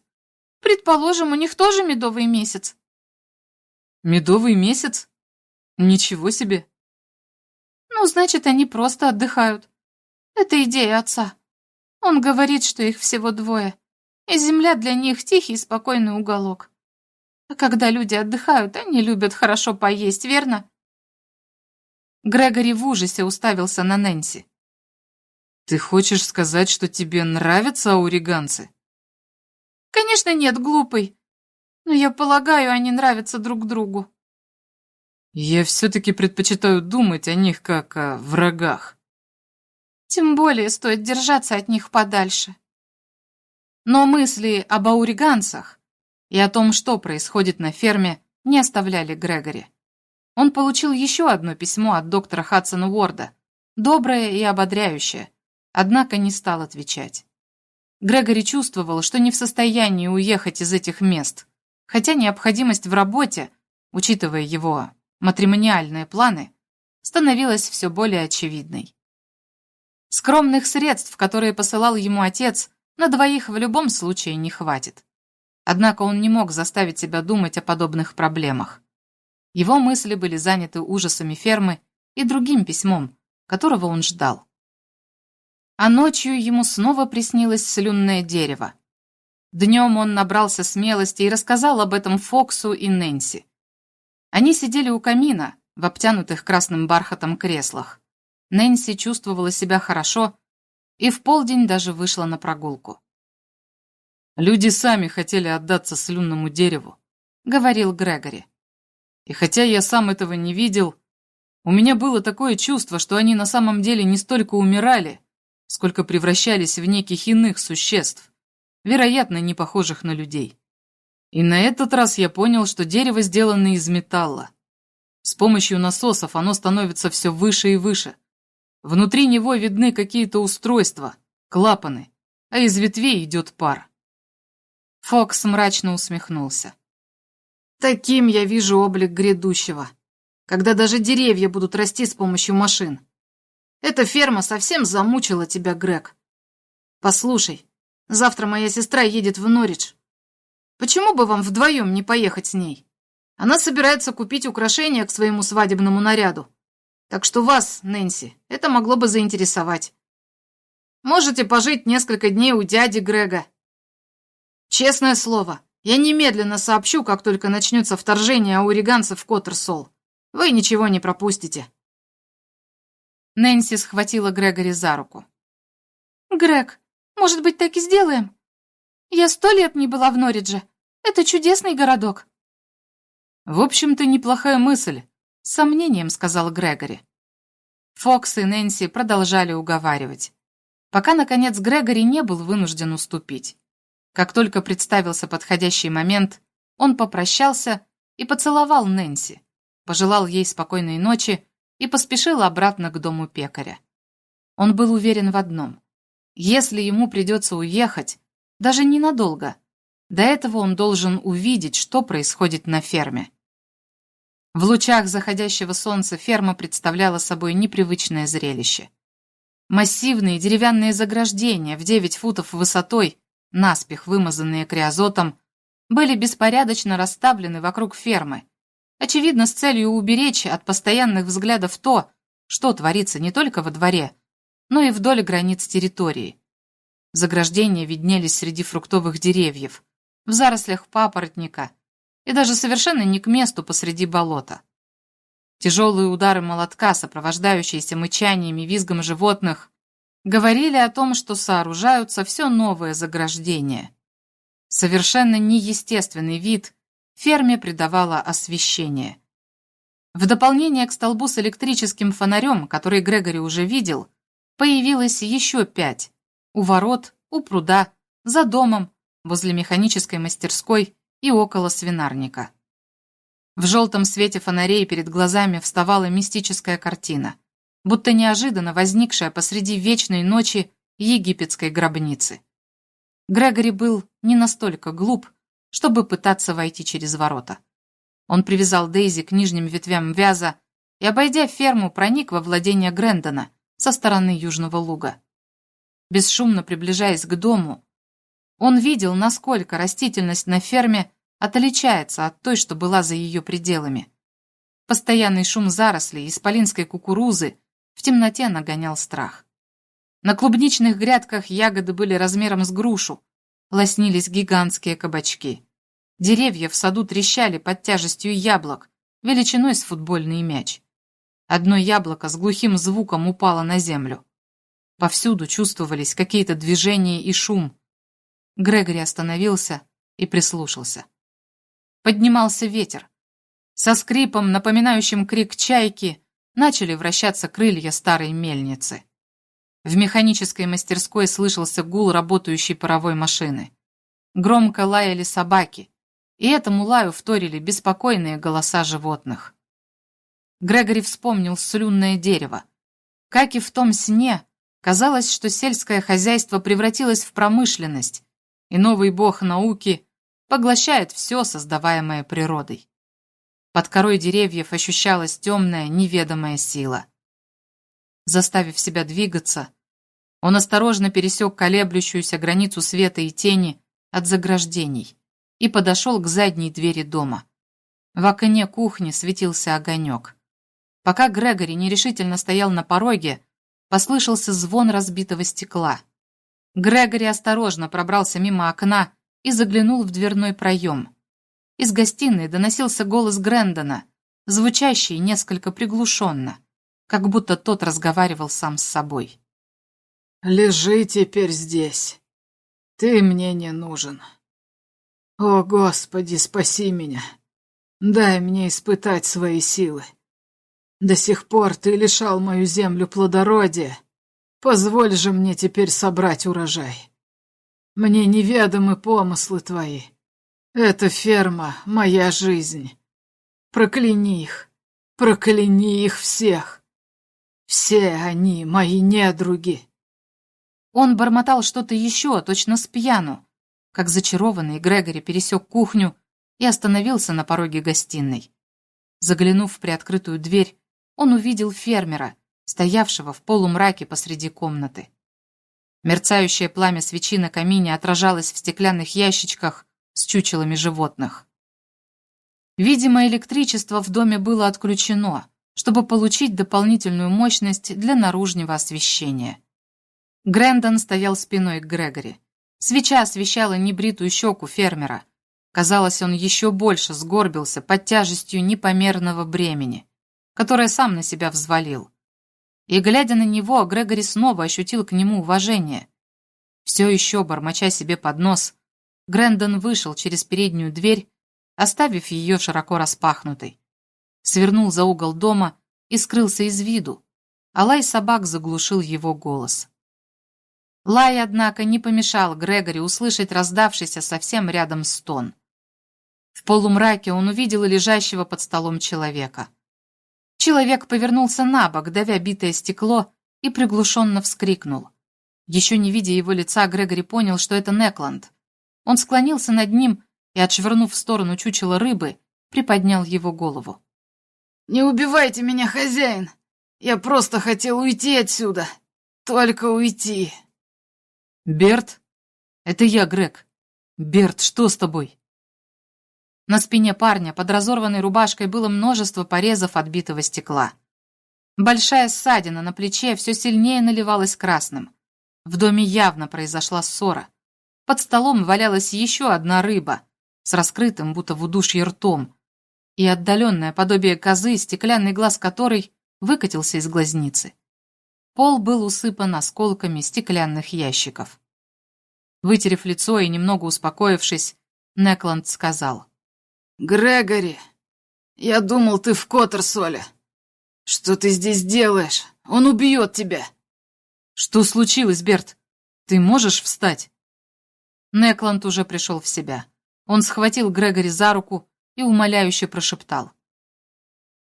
Предположим, у них тоже медовый месяц. Медовый месяц? Ничего себе. Ну, значит, они просто отдыхают. Это идея отца. Он говорит, что их всего двое, и земля для них тихий спокойный уголок. А когда люди отдыхают, они любят хорошо поесть, верно? Грегори в ужасе уставился на Нэнси. «Ты хочешь сказать, что тебе нравятся ауриганцы?» «Конечно нет, глупый. Но я полагаю, они нравятся друг другу». «Я все-таки предпочитаю думать о них как о врагах». Тем более стоит держаться от них подальше. Но мысли об ауриганцах и о том, что происходит на ферме, не оставляли Грегори. Он получил еще одно письмо от доктора Хадсона Уорда, доброе и ободряющее, однако не стал отвечать. Грегори чувствовал, что не в состоянии уехать из этих мест, хотя необходимость в работе, учитывая его матримониальные планы, становилась все более очевидной. Скромных средств, которые посылал ему отец, на двоих в любом случае не хватит. Однако он не мог заставить себя думать о подобных проблемах. Его мысли были заняты ужасами фермы и другим письмом, которого он ждал. А ночью ему снова приснилось слюнное дерево. Днем он набрался смелости и рассказал об этом Фоксу и Нэнси. Они сидели у камина в обтянутых красным бархатом креслах. Нэнси чувствовала себя хорошо и в полдень даже вышла на прогулку. «Люди сами хотели отдаться слюнному дереву», — говорил Грегори. «И хотя я сам этого не видел, у меня было такое чувство, что они на самом деле не столько умирали, сколько превращались в неких иных существ, вероятно, не похожих на людей. И на этот раз я понял, что дерево сделано из металла. С помощью насосов оно становится все выше и выше, Внутри него видны какие-то устройства, клапаны, а из ветвей идет пар. Фокс мрачно усмехнулся. Таким я вижу облик грядущего, когда даже деревья будут расти с помощью машин. Эта ферма совсем замучила тебя, Грег. Послушай, завтра моя сестра едет в Норридж. Почему бы вам вдвоем не поехать с ней? Она собирается купить украшения к своему свадебному наряду. Так что вас, Нэнси, это могло бы заинтересовать. Можете пожить несколько дней у дяди Грега. Честное слово, я немедленно сообщу, как только начнется вторжение ауриганцев в Коттерсол. Вы ничего не пропустите. Нэнси схватила Грегори за руку. «Грег, может быть, так и сделаем? Я сто лет не была в Норридже. Это чудесный городок». «В общем-то, неплохая мысль», с сомнением сказал Грегори. Фокс и Нэнси продолжали уговаривать, пока, наконец, Грегори не был вынужден уступить. Как только представился подходящий момент, он попрощался и поцеловал Нэнси, пожелал ей спокойной ночи и поспешил обратно к дому пекаря. Он был уверен в одном. Если ему придется уехать, даже ненадолго, до этого он должен увидеть, что происходит на ферме. В лучах заходящего солнца ферма представляла собой непривычное зрелище. Массивные деревянные заграждения в 9 футов высотой, наспех вымазанные криозотом, были беспорядочно расставлены вокруг фермы, очевидно, с целью уберечь от постоянных взглядов то, что творится не только во дворе, но и вдоль границ территории. Заграждения виднелись среди фруктовых деревьев, в зарослях папоротника и даже совершенно не к месту посреди болота. Тяжелые удары молотка, сопровождающиеся мычаниями и визгом животных, говорили о том, что сооружаются все новые заграждения. Совершенно неестественный вид ферме придавало освещение. В дополнение к столбу с электрическим фонарем, который Грегори уже видел, появилось еще пять. У ворот, у пруда, за домом, возле механической мастерской и около свинарника. В желтом свете фонарей перед глазами вставала мистическая картина, будто неожиданно возникшая посреди вечной ночи египетской гробницы. Грегори был не настолько глуп, чтобы пытаться войти через ворота. Он привязал Дейзи к нижним ветвям вяза и, обойдя ферму, проник во владение Грэндона со стороны южного луга. Бесшумно приближаясь к дому, он видел, насколько растительность на ферме отличается от той, что была за ее пределами. Постоянный шум зарослей, исполинской кукурузы в темноте нагонял страх. На клубничных грядках ягоды были размером с грушу, лоснились гигантские кабачки. Деревья в саду трещали под тяжестью яблок, величиной с футбольный мяч. Одно яблоко с глухим звуком упало на землю. Повсюду чувствовались какие-то движения и шум. Грегори остановился и прислушался. Поднимался ветер. Со скрипом, напоминающим крик чайки, начали вращаться крылья старой мельницы. В механической мастерской слышался гул работающей паровой машины. Громко лаяли собаки, и этому лаю вторили беспокойные голоса животных. Грегори вспомнил слюнное дерево. Как и в том сне, казалось, что сельское хозяйство превратилось в промышленность, и новый бог науки поглощает все, создаваемое природой. Под корой деревьев ощущалась темная, неведомая сила. Заставив себя двигаться, он осторожно пересек колеблющуюся границу света и тени от заграждений и подошел к задней двери дома. В окне кухни светился огонек. Пока Грегори нерешительно стоял на пороге, послышался звон разбитого стекла. Грегори осторожно пробрался мимо окна и заглянул в дверной проем. Из гостиной доносился голос Грэндона, звучащий несколько приглушенно, как будто тот разговаривал сам с собой. «Лежи теперь здесь. Ты мне не нужен. О, Господи, спаси меня. Дай мне испытать свои силы. До сих пор ты лишал мою землю плодородия. Позволь же мне теперь собрать урожай. Мне неведомы помыслы твои. Эта ферма — моя жизнь. Прокляни их, прокляни их всех. Все они мои недруги. Он бормотал что-то еще, точно с пьяну. Как зачарованный, Грегори пересек кухню и остановился на пороге гостиной. Заглянув в приоткрытую дверь, он увидел фермера, стоявшего в полумраке посреди комнаты. Мерцающее пламя свечи на камине отражалось в стеклянных ящичках с чучелами животных. Видимо, электричество в доме было отключено, чтобы получить дополнительную мощность для наружного освещения. Грэндон стоял спиной к Грегори. Свеча освещала небритую щеку фермера. Казалось, он еще больше сгорбился под тяжестью непомерного бремени, которое сам на себя взвалил. И, глядя на него, Грегори снова ощутил к нему уважение. Все еще, бормоча себе под нос, Грэндон вышел через переднюю дверь, оставив ее широко распахнутой. Свернул за угол дома и скрылся из виду, а лай собак заглушил его голос. Лай, однако, не помешал Грегори услышать раздавшийся совсем рядом стон. В полумраке он увидел лежащего под столом человека. Человек повернулся на бок, давя битое стекло, и приглушенно вскрикнул. Еще не видя его лица, Грегори понял, что это Некланд. Он склонился над ним и, отшвырнув в сторону чучела рыбы, приподнял его голову. «Не убивайте меня, хозяин! Я просто хотел уйти отсюда! Только уйти. Берт? Это я, Грег. Берт, что с тобой? На спине парня под разорванной рубашкой было множество порезов отбитого стекла. Большая ссадина на плече все сильнее наливалась красным. В доме явно произошла ссора. Под столом валялась еще одна рыба с раскрытым, будто в удушье ртом, и отдаленное подобие козы, стеклянный глаз которой выкатился из глазницы. Пол был усыпан осколками стеклянных ящиков. Вытерев лицо и немного успокоившись, Некланд сказал. «Грегори, я думал, ты в Коттерсоле. Что ты здесь делаешь? Он убьет тебя!» «Что случилось, Берт? Ты можешь встать?» Некланд уже пришел в себя. Он схватил Грегори за руку и умоляюще прошептал.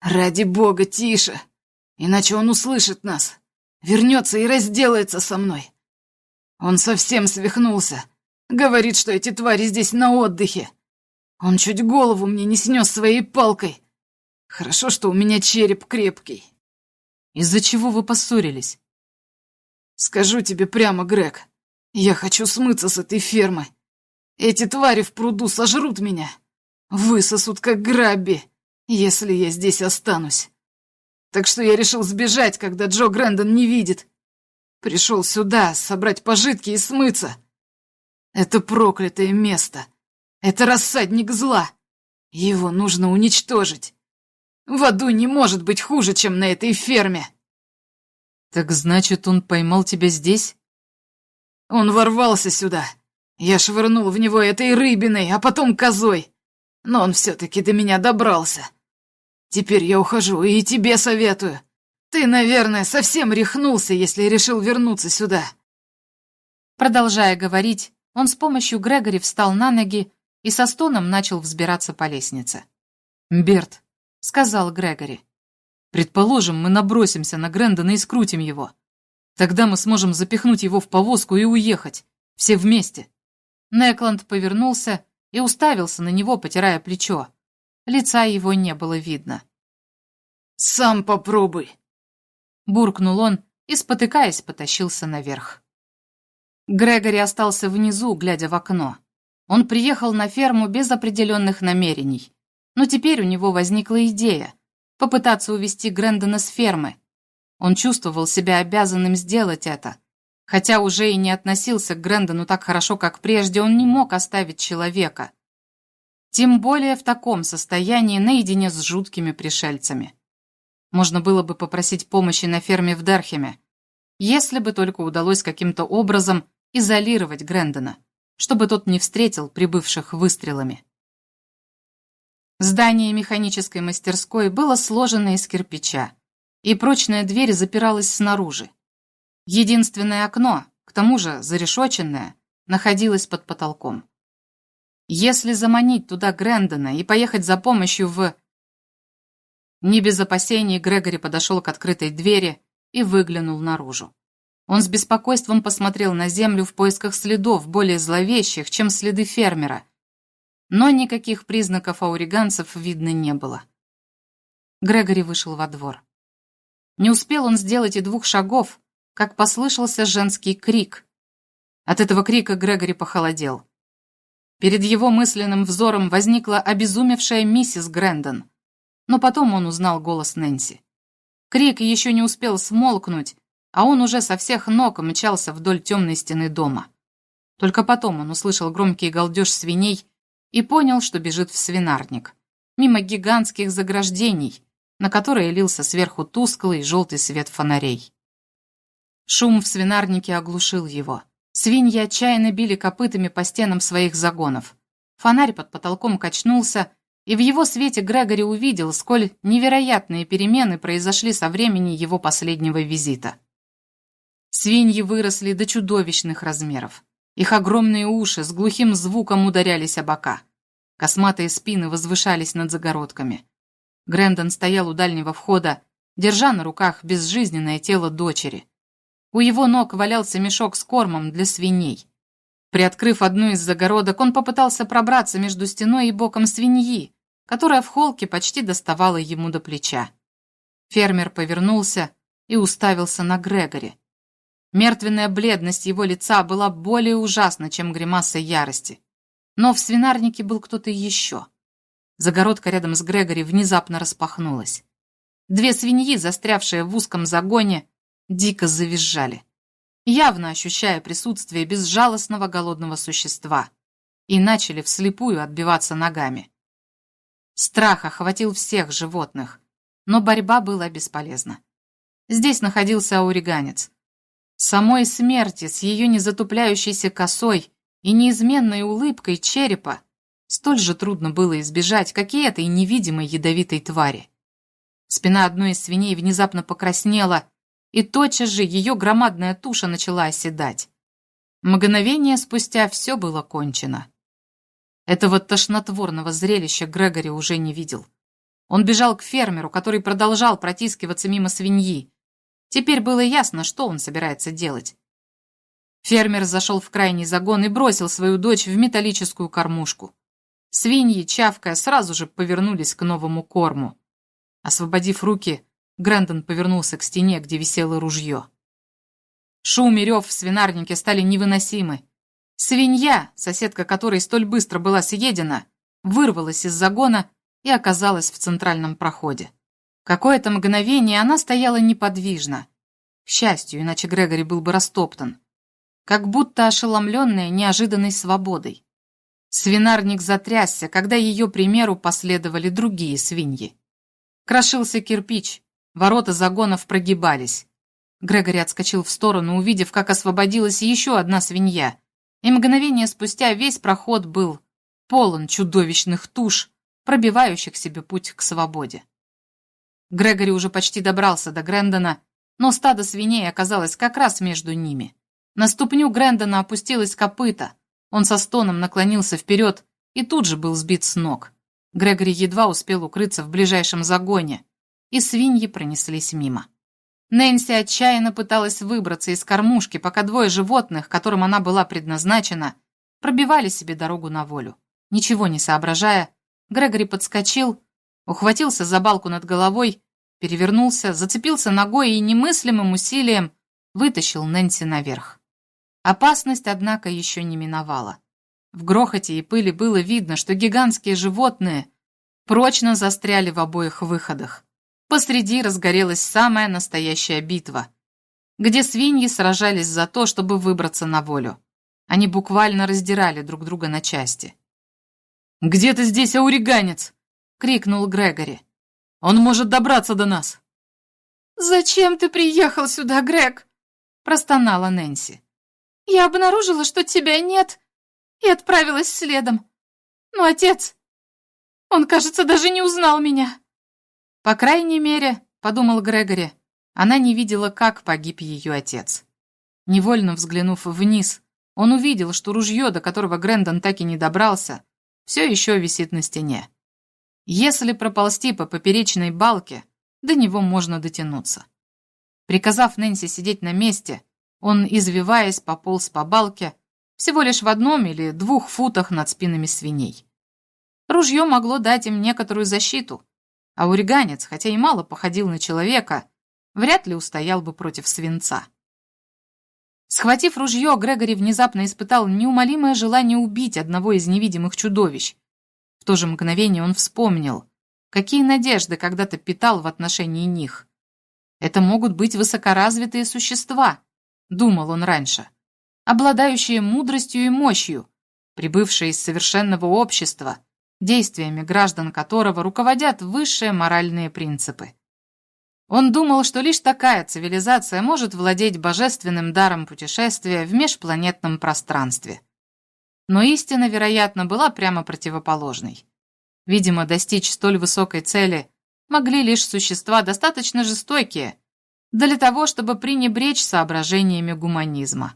«Ради бога, тише! Иначе он услышит нас, вернется и разделается со мной. Он совсем свихнулся. Говорит, что эти твари здесь на отдыхе. Он чуть голову мне не снес своей палкой. Хорошо, что у меня череп крепкий. Из-за чего вы поссорились? Скажу тебе прямо, Грег. Я хочу смыться с этой фермы. Эти твари в пруду сожрут меня. Высосут, как грабби, если я здесь останусь. Так что я решил сбежать, когда Джо Грэндон не видит. Пришел сюда собрать пожитки и смыться. Это проклятое место. Это рассадник зла. Его нужно уничтожить. В аду не может быть хуже, чем на этой ферме. Так значит, он поймал тебя здесь? Он ворвался сюда. Я швырнул в него этой рыбиной, а потом козой. Но он все-таки до меня добрался. Теперь я ухожу и тебе советую. Ты, наверное, совсем рехнулся, если решил вернуться сюда. Продолжая говорить, он с помощью Грегори встал на ноги и со стоном начал взбираться по лестнице. «Берт», — сказал Грегори, — «предположим, мы набросимся на Грэндона и скрутим его. Тогда мы сможем запихнуть его в повозку и уехать. Все вместе». Некланд повернулся и уставился на него, потирая плечо. Лица его не было видно. «Сам попробуй», — буркнул он и, спотыкаясь, потащился наверх. Грегори остался внизу, глядя в окно. Он приехал на ферму без определенных намерений. Но теперь у него возникла идея — попытаться увести Грэндона с фермы. Он чувствовал себя обязанным сделать это. Хотя уже и не относился к Грэндону так хорошо, как прежде, он не мог оставить человека. Тем более в таком состоянии наедине с жуткими пришельцами. Можно было бы попросить помощи на ферме в Дерхеме, если бы только удалось каким-то образом изолировать Грэндона чтобы тот не встретил прибывших выстрелами. Здание механической мастерской было сложено из кирпича, и прочная дверь запиралась снаружи. Единственное окно, к тому же зарешоченное, находилось под потолком. Если заманить туда Грэндона и поехать за помощью в... Не без опасений Грегори подошел к открытой двери и выглянул наружу. Он с беспокойством посмотрел на землю в поисках следов, более зловещих, чем следы фермера. Но никаких признаков ауриганцев видно не было. Грегори вышел во двор. Не успел он сделать и двух шагов, как послышался женский крик. От этого крика Грегори похолодел. Перед его мысленным взором возникла обезумевшая миссис Грэндон, но потом он узнал голос Нэнси. Крик еще не успел смолкнуть, а он уже со всех ног мчался вдоль темной стены дома. Только потом он услышал громкий галдеж свиней и понял, что бежит в свинарник, мимо гигантских заграждений, на которые лился сверху тусклый желтый свет фонарей. Шум в свинарнике оглушил его. Свиньи отчаянно били копытами по стенам своих загонов. Фонарь под потолком качнулся, и в его свете Грегори увидел, сколь невероятные перемены произошли со времени его последнего визита. Свиньи выросли до чудовищных размеров. Их огромные уши с глухим звуком ударялись о бока. Косматые спины возвышались над загородками. Грэндон стоял у дальнего входа, держа на руках безжизненное тело дочери. У его ног валялся мешок с кормом для свиней. Приоткрыв одну из загородок, он попытался пробраться между стеной и боком свиньи, которая в холке почти доставала ему до плеча. Фермер повернулся и уставился на Грегори. Мертвенная бледность его лица была более ужасна, чем гримаса ярости. Но в свинарнике был кто-то еще. Загородка рядом с Грегори внезапно распахнулась. Две свиньи, застрявшие в узком загоне, дико завизжали, явно ощущая присутствие безжалостного голодного существа, и начали вслепую отбиваться ногами. Страх охватил всех животных, но борьба была бесполезна. Здесь находился ауриганец. Самой смерти с ее незатупляющейся косой и неизменной улыбкой черепа столь же трудно было избежать, как и этой невидимой ядовитой твари. Спина одной из свиней внезапно покраснела, и тотчас же ее громадная туша начала оседать. Мгновение спустя все было кончено. Этого тошнотворного зрелища Грегори уже не видел. Он бежал к фермеру, который продолжал протискиваться мимо свиньи. Теперь было ясно, что он собирается делать. Фермер зашел в крайний загон и бросил свою дочь в металлическую кормушку. Свиньи, чавкая, сразу же повернулись к новому корму. Освободив руки, Грэндон повернулся к стене, где висело ружье. Шум и рев в свинарнике стали невыносимы. Свинья, соседка которой столь быстро была съедена, вырвалась из загона и оказалась в центральном проходе. Какое-то мгновение она стояла неподвижно. К счастью, иначе Грегори был бы растоптан. Как будто ошеломленная неожиданной свободой. Свинарник затрясся, когда ее примеру последовали другие свиньи. Крошился кирпич, ворота загонов прогибались. Грегори отскочил в сторону, увидев, как освободилась еще одна свинья, и мгновение спустя весь проход был полон чудовищных туш, пробивающих себе путь к свободе. Грегори уже почти добрался до Грэндона, но стадо свиней оказалось как раз между ними. На ступню Грэндона опустилось копыта, он со стоном наклонился вперед и тут же был сбит с ног. Грегори едва успел укрыться в ближайшем загоне, и свиньи пронеслись мимо. Нэнси отчаянно пыталась выбраться из кормушки, пока двое животных, которым она была предназначена, пробивали себе дорогу на волю. Ничего не соображая, Грегори подскочил, ухватился за балку над головой, перевернулся, зацепился ногой и немыслимым усилием вытащил Нэнси наверх. Опасность, однако, еще не миновала. В грохоте и пыли было видно, что гигантские животные прочно застряли в обоих выходах. Посреди разгорелась самая настоящая битва, где свиньи сражались за то, чтобы выбраться на волю. Они буквально раздирали друг друга на части. «Где-то здесь ауриганец!» — крикнул Грегори. «Он может добраться до нас!» «Зачем ты приехал сюда, Грег?» — простонала Нэнси. «Я обнаружила, что тебя нет, и отправилась следом. Но отец... Он, кажется, даже не узнал меня». По крайней мере, подумал Грегори, она не видела, как погиб ее отец. Невольно взглянув вниз, он увидел, что ружье, до которого Грэндон так и не добрался, все еще висит на стене. Если проползти по поперечной балке, до него можно дотянуться. Приказав Нэнси сидеть на месте, он, извиваясь, пополз по балке, всего лишь в одном или двух футах над спинами свиней. Ружье могло дать им некоторую защиту, а уриганец, хотя и мало походил на человека, вряд ли устоял бы против свинца. Схватив ружье, Грегори внезапно испытал неумолимое желание убить одного из невидимых чудовищ. В то же мгновение он вспомнил, какие надежды когда-то питал в отношении них. Это могут быть высокоразвитые существа, думал он раньше, обладающие мудростью и мощью, прибывшие из совершенного общества, действиями граждан которого руководят высшие моральные принципы. Он думал, что лишь такая цивилизация может владеть божественным даром путешествия в межпланетном пространстве. Но истина, вероятно, была прямо противоположной. Видимо, достичь столь высокой цели могли лишь существа достаточно жестокие для того, чтобы пренебречь соображениями гуманизма.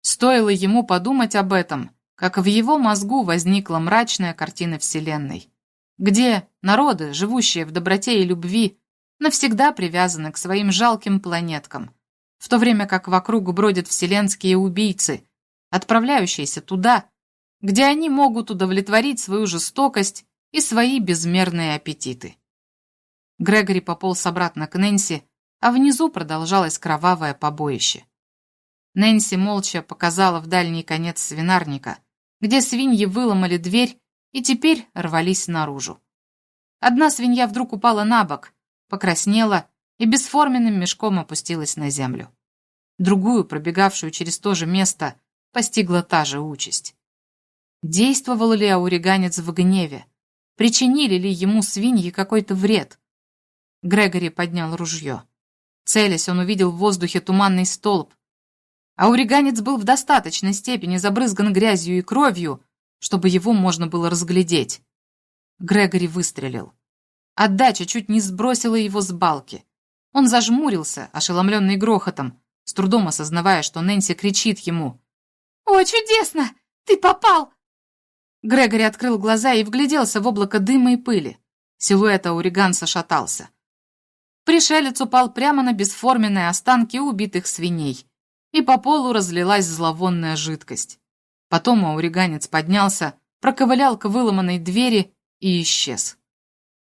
Стоило ему подумать об этом, как в его мозгу возникла мрачная картина Вселенной, где народы, живущие в доброте и любви, навсегда привязаны к своим жалким планеткам, в то время как вокруг бродят вселенские убийцы, отправляющиеся туда, где они могут удовлетворить свою жестокость и свои безмерные аппетиты. Грегори пополз обратно к Нэнси, а внизу продолжалось кровавое побоище. Нэнси молча показала в дальний конец свинарника, где свиньи выломали дверь и теперь рвались наружу. Одна свинья вдруг упала на бок, покраснела и бесформенным мешком опустилась на землю. Другую, пробегавшую через то же место, постигла та же участь. Действовал ли ауриганец в гневе? Причинили ли ему свиньи какой-то вред? Грегори поднял ружье. Целясь, он увидел в воздухе туманный столб. Ауриганец был в достаточной степени забрызган грязью и кровью, чтобы его можно было разглядеть. Грегори выстрелил. Отдача чуть не сбросила его с балки. Он зажмурился, ошеломленный грохотом, с трудом осознавая, что Нэнси кричит ему. «О, чудесно! Ты попал!» Грегори открыл глаза и вгляделся в облако дыма и пыли. Силуэт Ауриганса шатался. Пришелец упал прямо на бесформенные останки убитых свиней, и по полу разлилась зловонная жидкость. Потом ауриганец поднялся, проковылял к выломанной двери и исчез.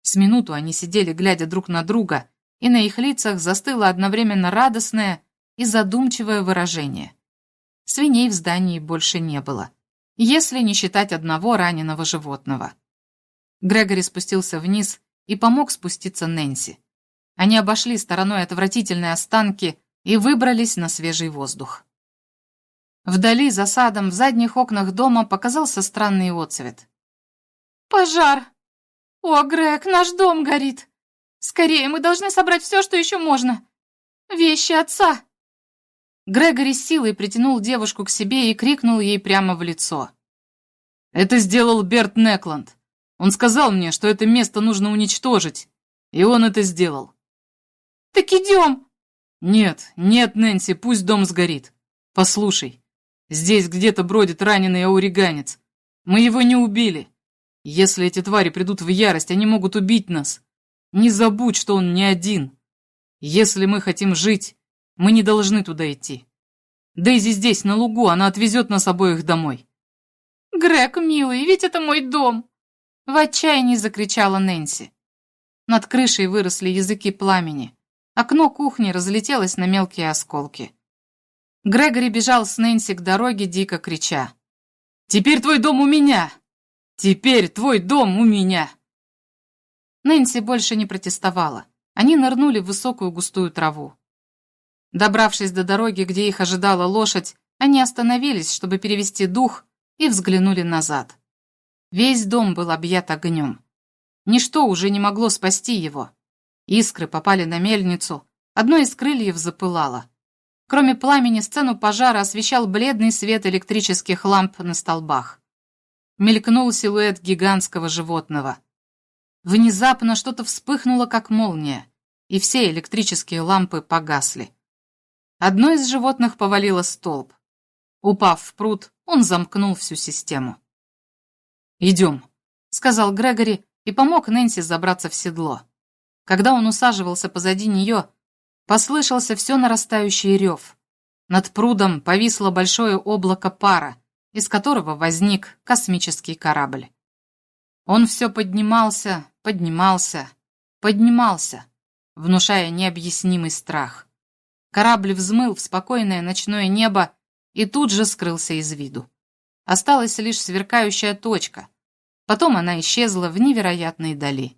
С минуту они сидели, глядя друг на друга, и на их лицах застыло одновременно радостное и задумчивое выражение. Свиней в здании больше не было, если не считать одного раненого животного. Грегори спустился вниз и помог спуститься Нэнси. Они обошли стороной отвратительные останки и выбрались на свежий воздух. Вдали, за садом, в задних окнах дома показался странный отцвет. «Пожар! О, Грег, наш дом горит! Скорее, мы должны собрать все, что еще можно! Вещи отца!» Грегори с силой притянул девушку к себе и крикнул ей прямо в лицо. «Это сделал Берт Некланд. Он сказал мне, что это место нужно уничтожить, и он это сделал». «Так идем!» «Нет, нет, Нэнси, пусть дом сгорит. Послушай, здесь где-то бродит раненый ауриганец. Мы его не убили. Если эти твари придут в ярость, они могут убить нас. Не забудь, что он не один. Если мы хотим жить, мы не должны туда идти. Дейзи здесь, на лугу, она отвезет нас обоих домой. Грег, милый, ведь это мой дом. В отчаянии закричала Нэнси. Над крышей выросли языки пламени. Окно кухни разлетелось на мелкие осколки. Грегори бежал с Нэнси к дороге, дико крича. «Теперь твой дом у меня! Теперь твой дом у меня!» Нэнси больше не протестовала. Они нырнули в высокую густую траву. Добравшись до дороги, где их ожидала лошадь, они остановились, чтобы перевести дух, и взглянули назад. Весь дом был объят огнем. Ничто уже не могло спасти его. Искры попали на мельницу, одно из крыльев запылало. Кроме пламени, сцену пожара освещал бледный свет электрических ламп на столбах. Мелькнул силуэт гигантского животного. Внезапно что-то вспыхнуло, как молния, и все электрические лампы погасли. Одно из животных повалило столб. Упав в пруд, он замкнул всю систему. «Идем», — сказал Грегори и помог Нэнси забраться в седло. Когда он усаживался позади нее, послышался все нарастающий рев. Над прудом повисло большое облако пара, из которого возник космический корабль. Он все поднимался, поднимался, поднимался, внушая необъяснимый страх. Корабль взмыл в спокойное ночное небо и тут же скрылся из виду. Осталась лишь сверкающая точка. Потом она исчезла в невероятной дали.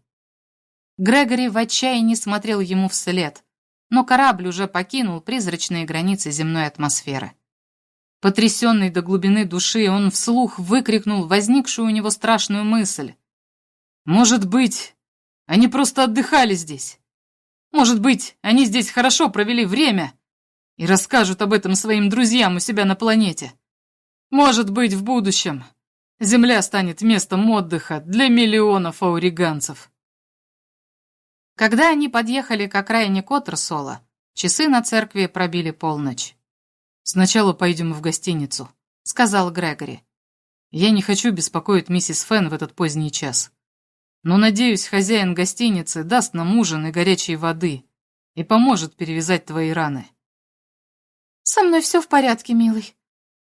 Грегори в отчаянии смотрел ему вслед, но корабль уже покинул призрачные границы земной атмосферы. Потрясенный до глубины души, он вслух выкрикнул возникшую у него страшную мысль. «Может быть, они просто отдыхали здесь? Может быть, они здесь хорошо провели время и расскажут об этом своим друзьям у себя на планете? Может быть, в будущем Земля станет местом отдыха для миллионов ауриганцев?» Когда они подъехали к окраине Коттерсола, часы на церкви пробили полночь. «Сначала пойдем в гостиницу», — сказал Грегори. «Я не хочу беспокоить миссис Фен в этот поздний час. Но, надеюсь, хозяин гостиницы даст нам ужин и горячей воды и поможет перевязать твои раны». «Со мной все в порядке, милый.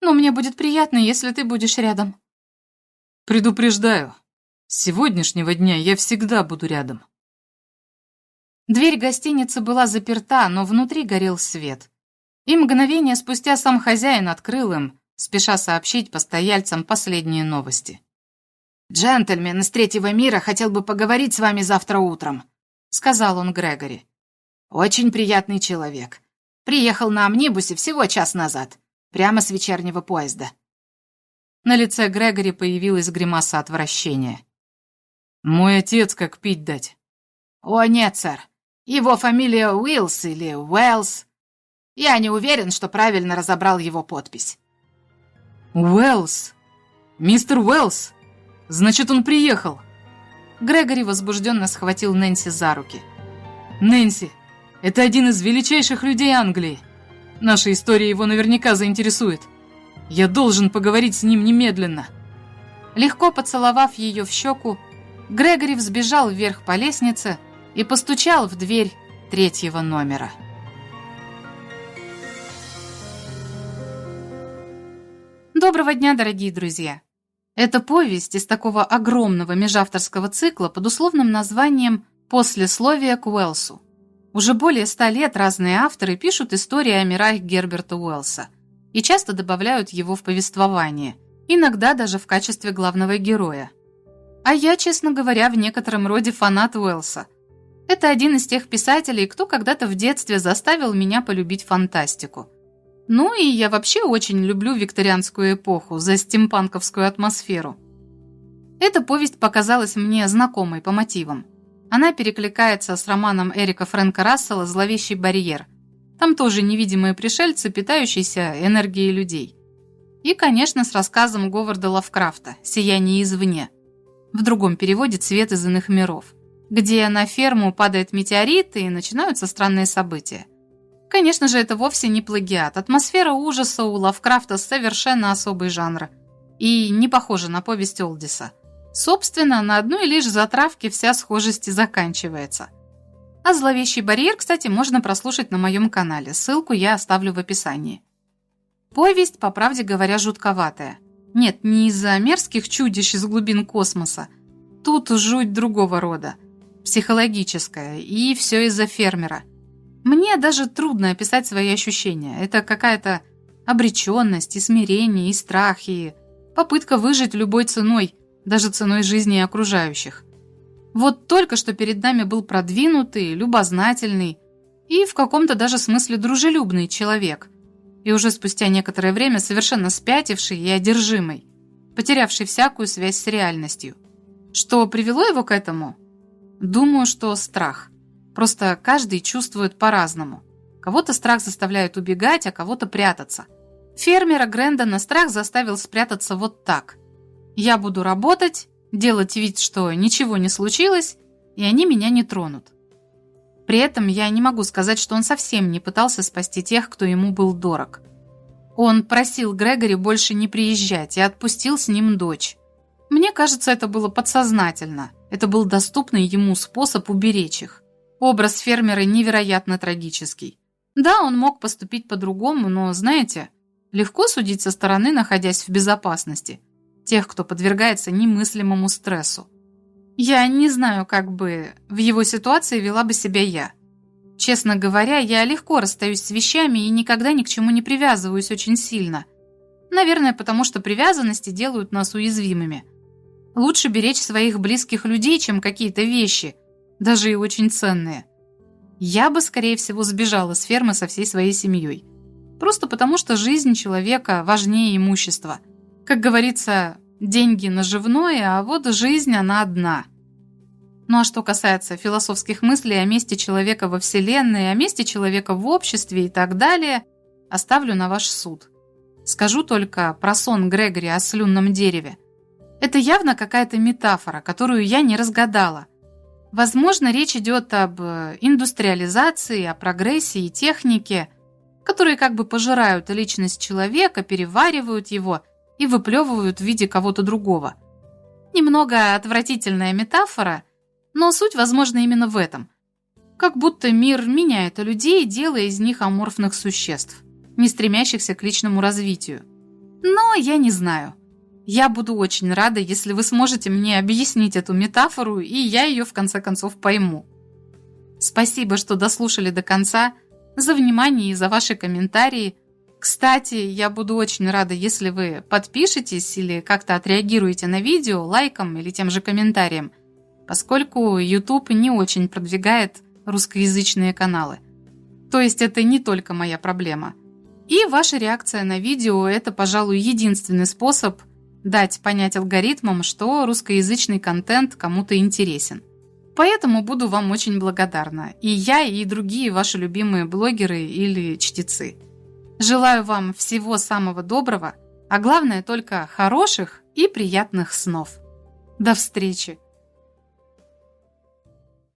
Но мне будет приятно, если ты будешь рядом». «Предупреждаю, с сегодняшнего дня я всегда буду рядом». Дверь гостиницы была заперта, но внутри горел свет. И мгновение спустя сам хозяин открыл им, спеша сообщить постояльцам последние новости. «Джентльмен из третьего мира хотел бы поговорить с вами завтра утром», — сказал он Грегори. «Очень приятный человек. Приехал на амнибусе всего час назад, прямо с вечернего поезда». На лице Грегори появилась гримаса отвращения. «Мой отец как пить дать?» «О, нет, сэр. Его фамилия Уиллс или Уэллс. Я не уверен, что правильно разобрал его подпись». «Уэллс? Мистер Уэллс? Значит, он приехал!» Грегори возбужденно схватил Нэнси за руки. «Нэнси, это один из величайших людей Англии. Наша история его наверняка заинтересует. Я должен поговорить с ним немедленно». Легко поцеловав ее в щеку, Грегори взбежал вверх по лестнице и постучал в дверь третьего номера. Доброго дня, дорогие друзья! Это повесть из такого огромного межавторского цикла под условным названием «Послесловие к Уэлсу». Уже более ста лет разные авторы пишут истории о мирах Герберта Уэллса и часто добавляют его в повествование, иногда даже в качестве главного героя. А я, честно говоря, в некотором роде фанат Уэллса. Это один из тех писателей, кто когда-то в детстве заставил меня полюбить фантастику. Ну и я вообще очень люблю викторианскую эпоху за стимпанковскую атмосферу. Эта повесть показалась мне знакомой по мотивам. Она перекликается с романом Эрика Фрэнка Рассела «Зловещий барьер». Там тоже невидимые пришельцы, питающиеся энергией людей. И, конечно, с рассказом Говарда Лавкрафта «Сияние извне». В другом переводе «Цвет из иных миров», где на ферму падает метеорит и начинаются странные события. Конечно же, это вовсе не плагиат. Атмосфера ужаса у Лавкрафта совершенно особый жанр. И не похожа на повесть Олдиса – Собственно, на одной лишь затравке вся схожесть и заканчивается. А «Зловещий барьер», кстати, можно прослушать на моем канале. Ссылку я оставлю в описании. Повесть, по правде говоря, жутковатая. Нет, не из-за мерзких чудищ из глубин космоса. Тут жуть другого рода. Психологическая. И все из-за фермера. Мне даже трудно описать свои ощущения. Это какая-то обреченность, и смирение, и страх, и попытка выжить любой ценой – даже ценой жизни окружающих. Вот только что перед нами был продвинутый, любознательный и в каком-то даже смысле дружелюбный человек, и уже спустя некоторое время совершенно спятивший и одержимый, потерявший всякую связь с реальностью. Что привело его к этому? Думаю, что страх. Просто каждый чувствует по-разному. Кого-то страх заставляет убегать, а кого-то прятаться. Фермера Грэндона страх заставил спрятаться вот так – я буду работать, делать вид, что ничего не случилось, и они меня не тронут. При этом я не могу сказать, что он совсем не пытался спасти тех, кто ему был дорог. Он просил Грегори больше не приезжать и отпустил с ним дочь. Мне кажется, это было подсознательно. Это был доступный ему способ уберечь их. Образ фермера невероятно трагический. Да, он мог поступить по-другому, но, знаете, легко судить со стороны, находясь в безопасности – тех, кто подвергается немыслимому стрессу. Я не знаю, как бы в его ситуации вела бы себя я. Честно говоря, я легко расстаюсь с вещами и никогда ни к чему не привязываюсь очень сильно. Наверное, потому что привязанности делают нас уязвимыми. Лучше беречь своих близких людей, чем какие-то вещи, даже и очень ценные. Я бы, скорее всего, сбежала с фермы со всей своей семьей. Просто потому, что жизнь человека важнее имущества – как говорится, деньги наживное, а вот жизнь она одна. Ну а что касается философских мыслей о месте человека во Вселенной, о месте человека в обществе и так далее, оставлю на ваш суд. Скажу только про сон Грегори о слюнном дереве. Это явно какая-то метафора, которую я не разгадала. Возможно, речь идет об индустриализации, о прогрессе и технике, которые как бы пожирают личность человека, переваривают его – и выплевывают в виде кого-то другого. Немного отвратительная метафора, но суть, возможно, именно в этом. Как будто мир меняет людей, делая из них аморфных существ, не стремящихся к личному развитию. Но я не знаю. Я буду очень рада, если вы сможете мне объяснить эту метафору, и я ее в конце концов пойму. Спасибо, что дослушали до конца, за внимание и за ваши комментарии. Кстати, я буду очень рада, если вы подпишетесь или как-то отреагируете на видео лайком или тем же комментарием, поскольку YouTube не очень продвигает русскоязычные каналы. То есть это не только моя проблема. И ваша реакция на видео – это, пожалуй, единственный способ дать понять алгоритмам, что русскоязычный контент кому-то интересен. Поэтому буду вам очень благодарна. И я, и другие ваши любимые блогеры или чтецы. Желаю вам всего самого доброго, а главное только хороших и приятных снов. До встречи!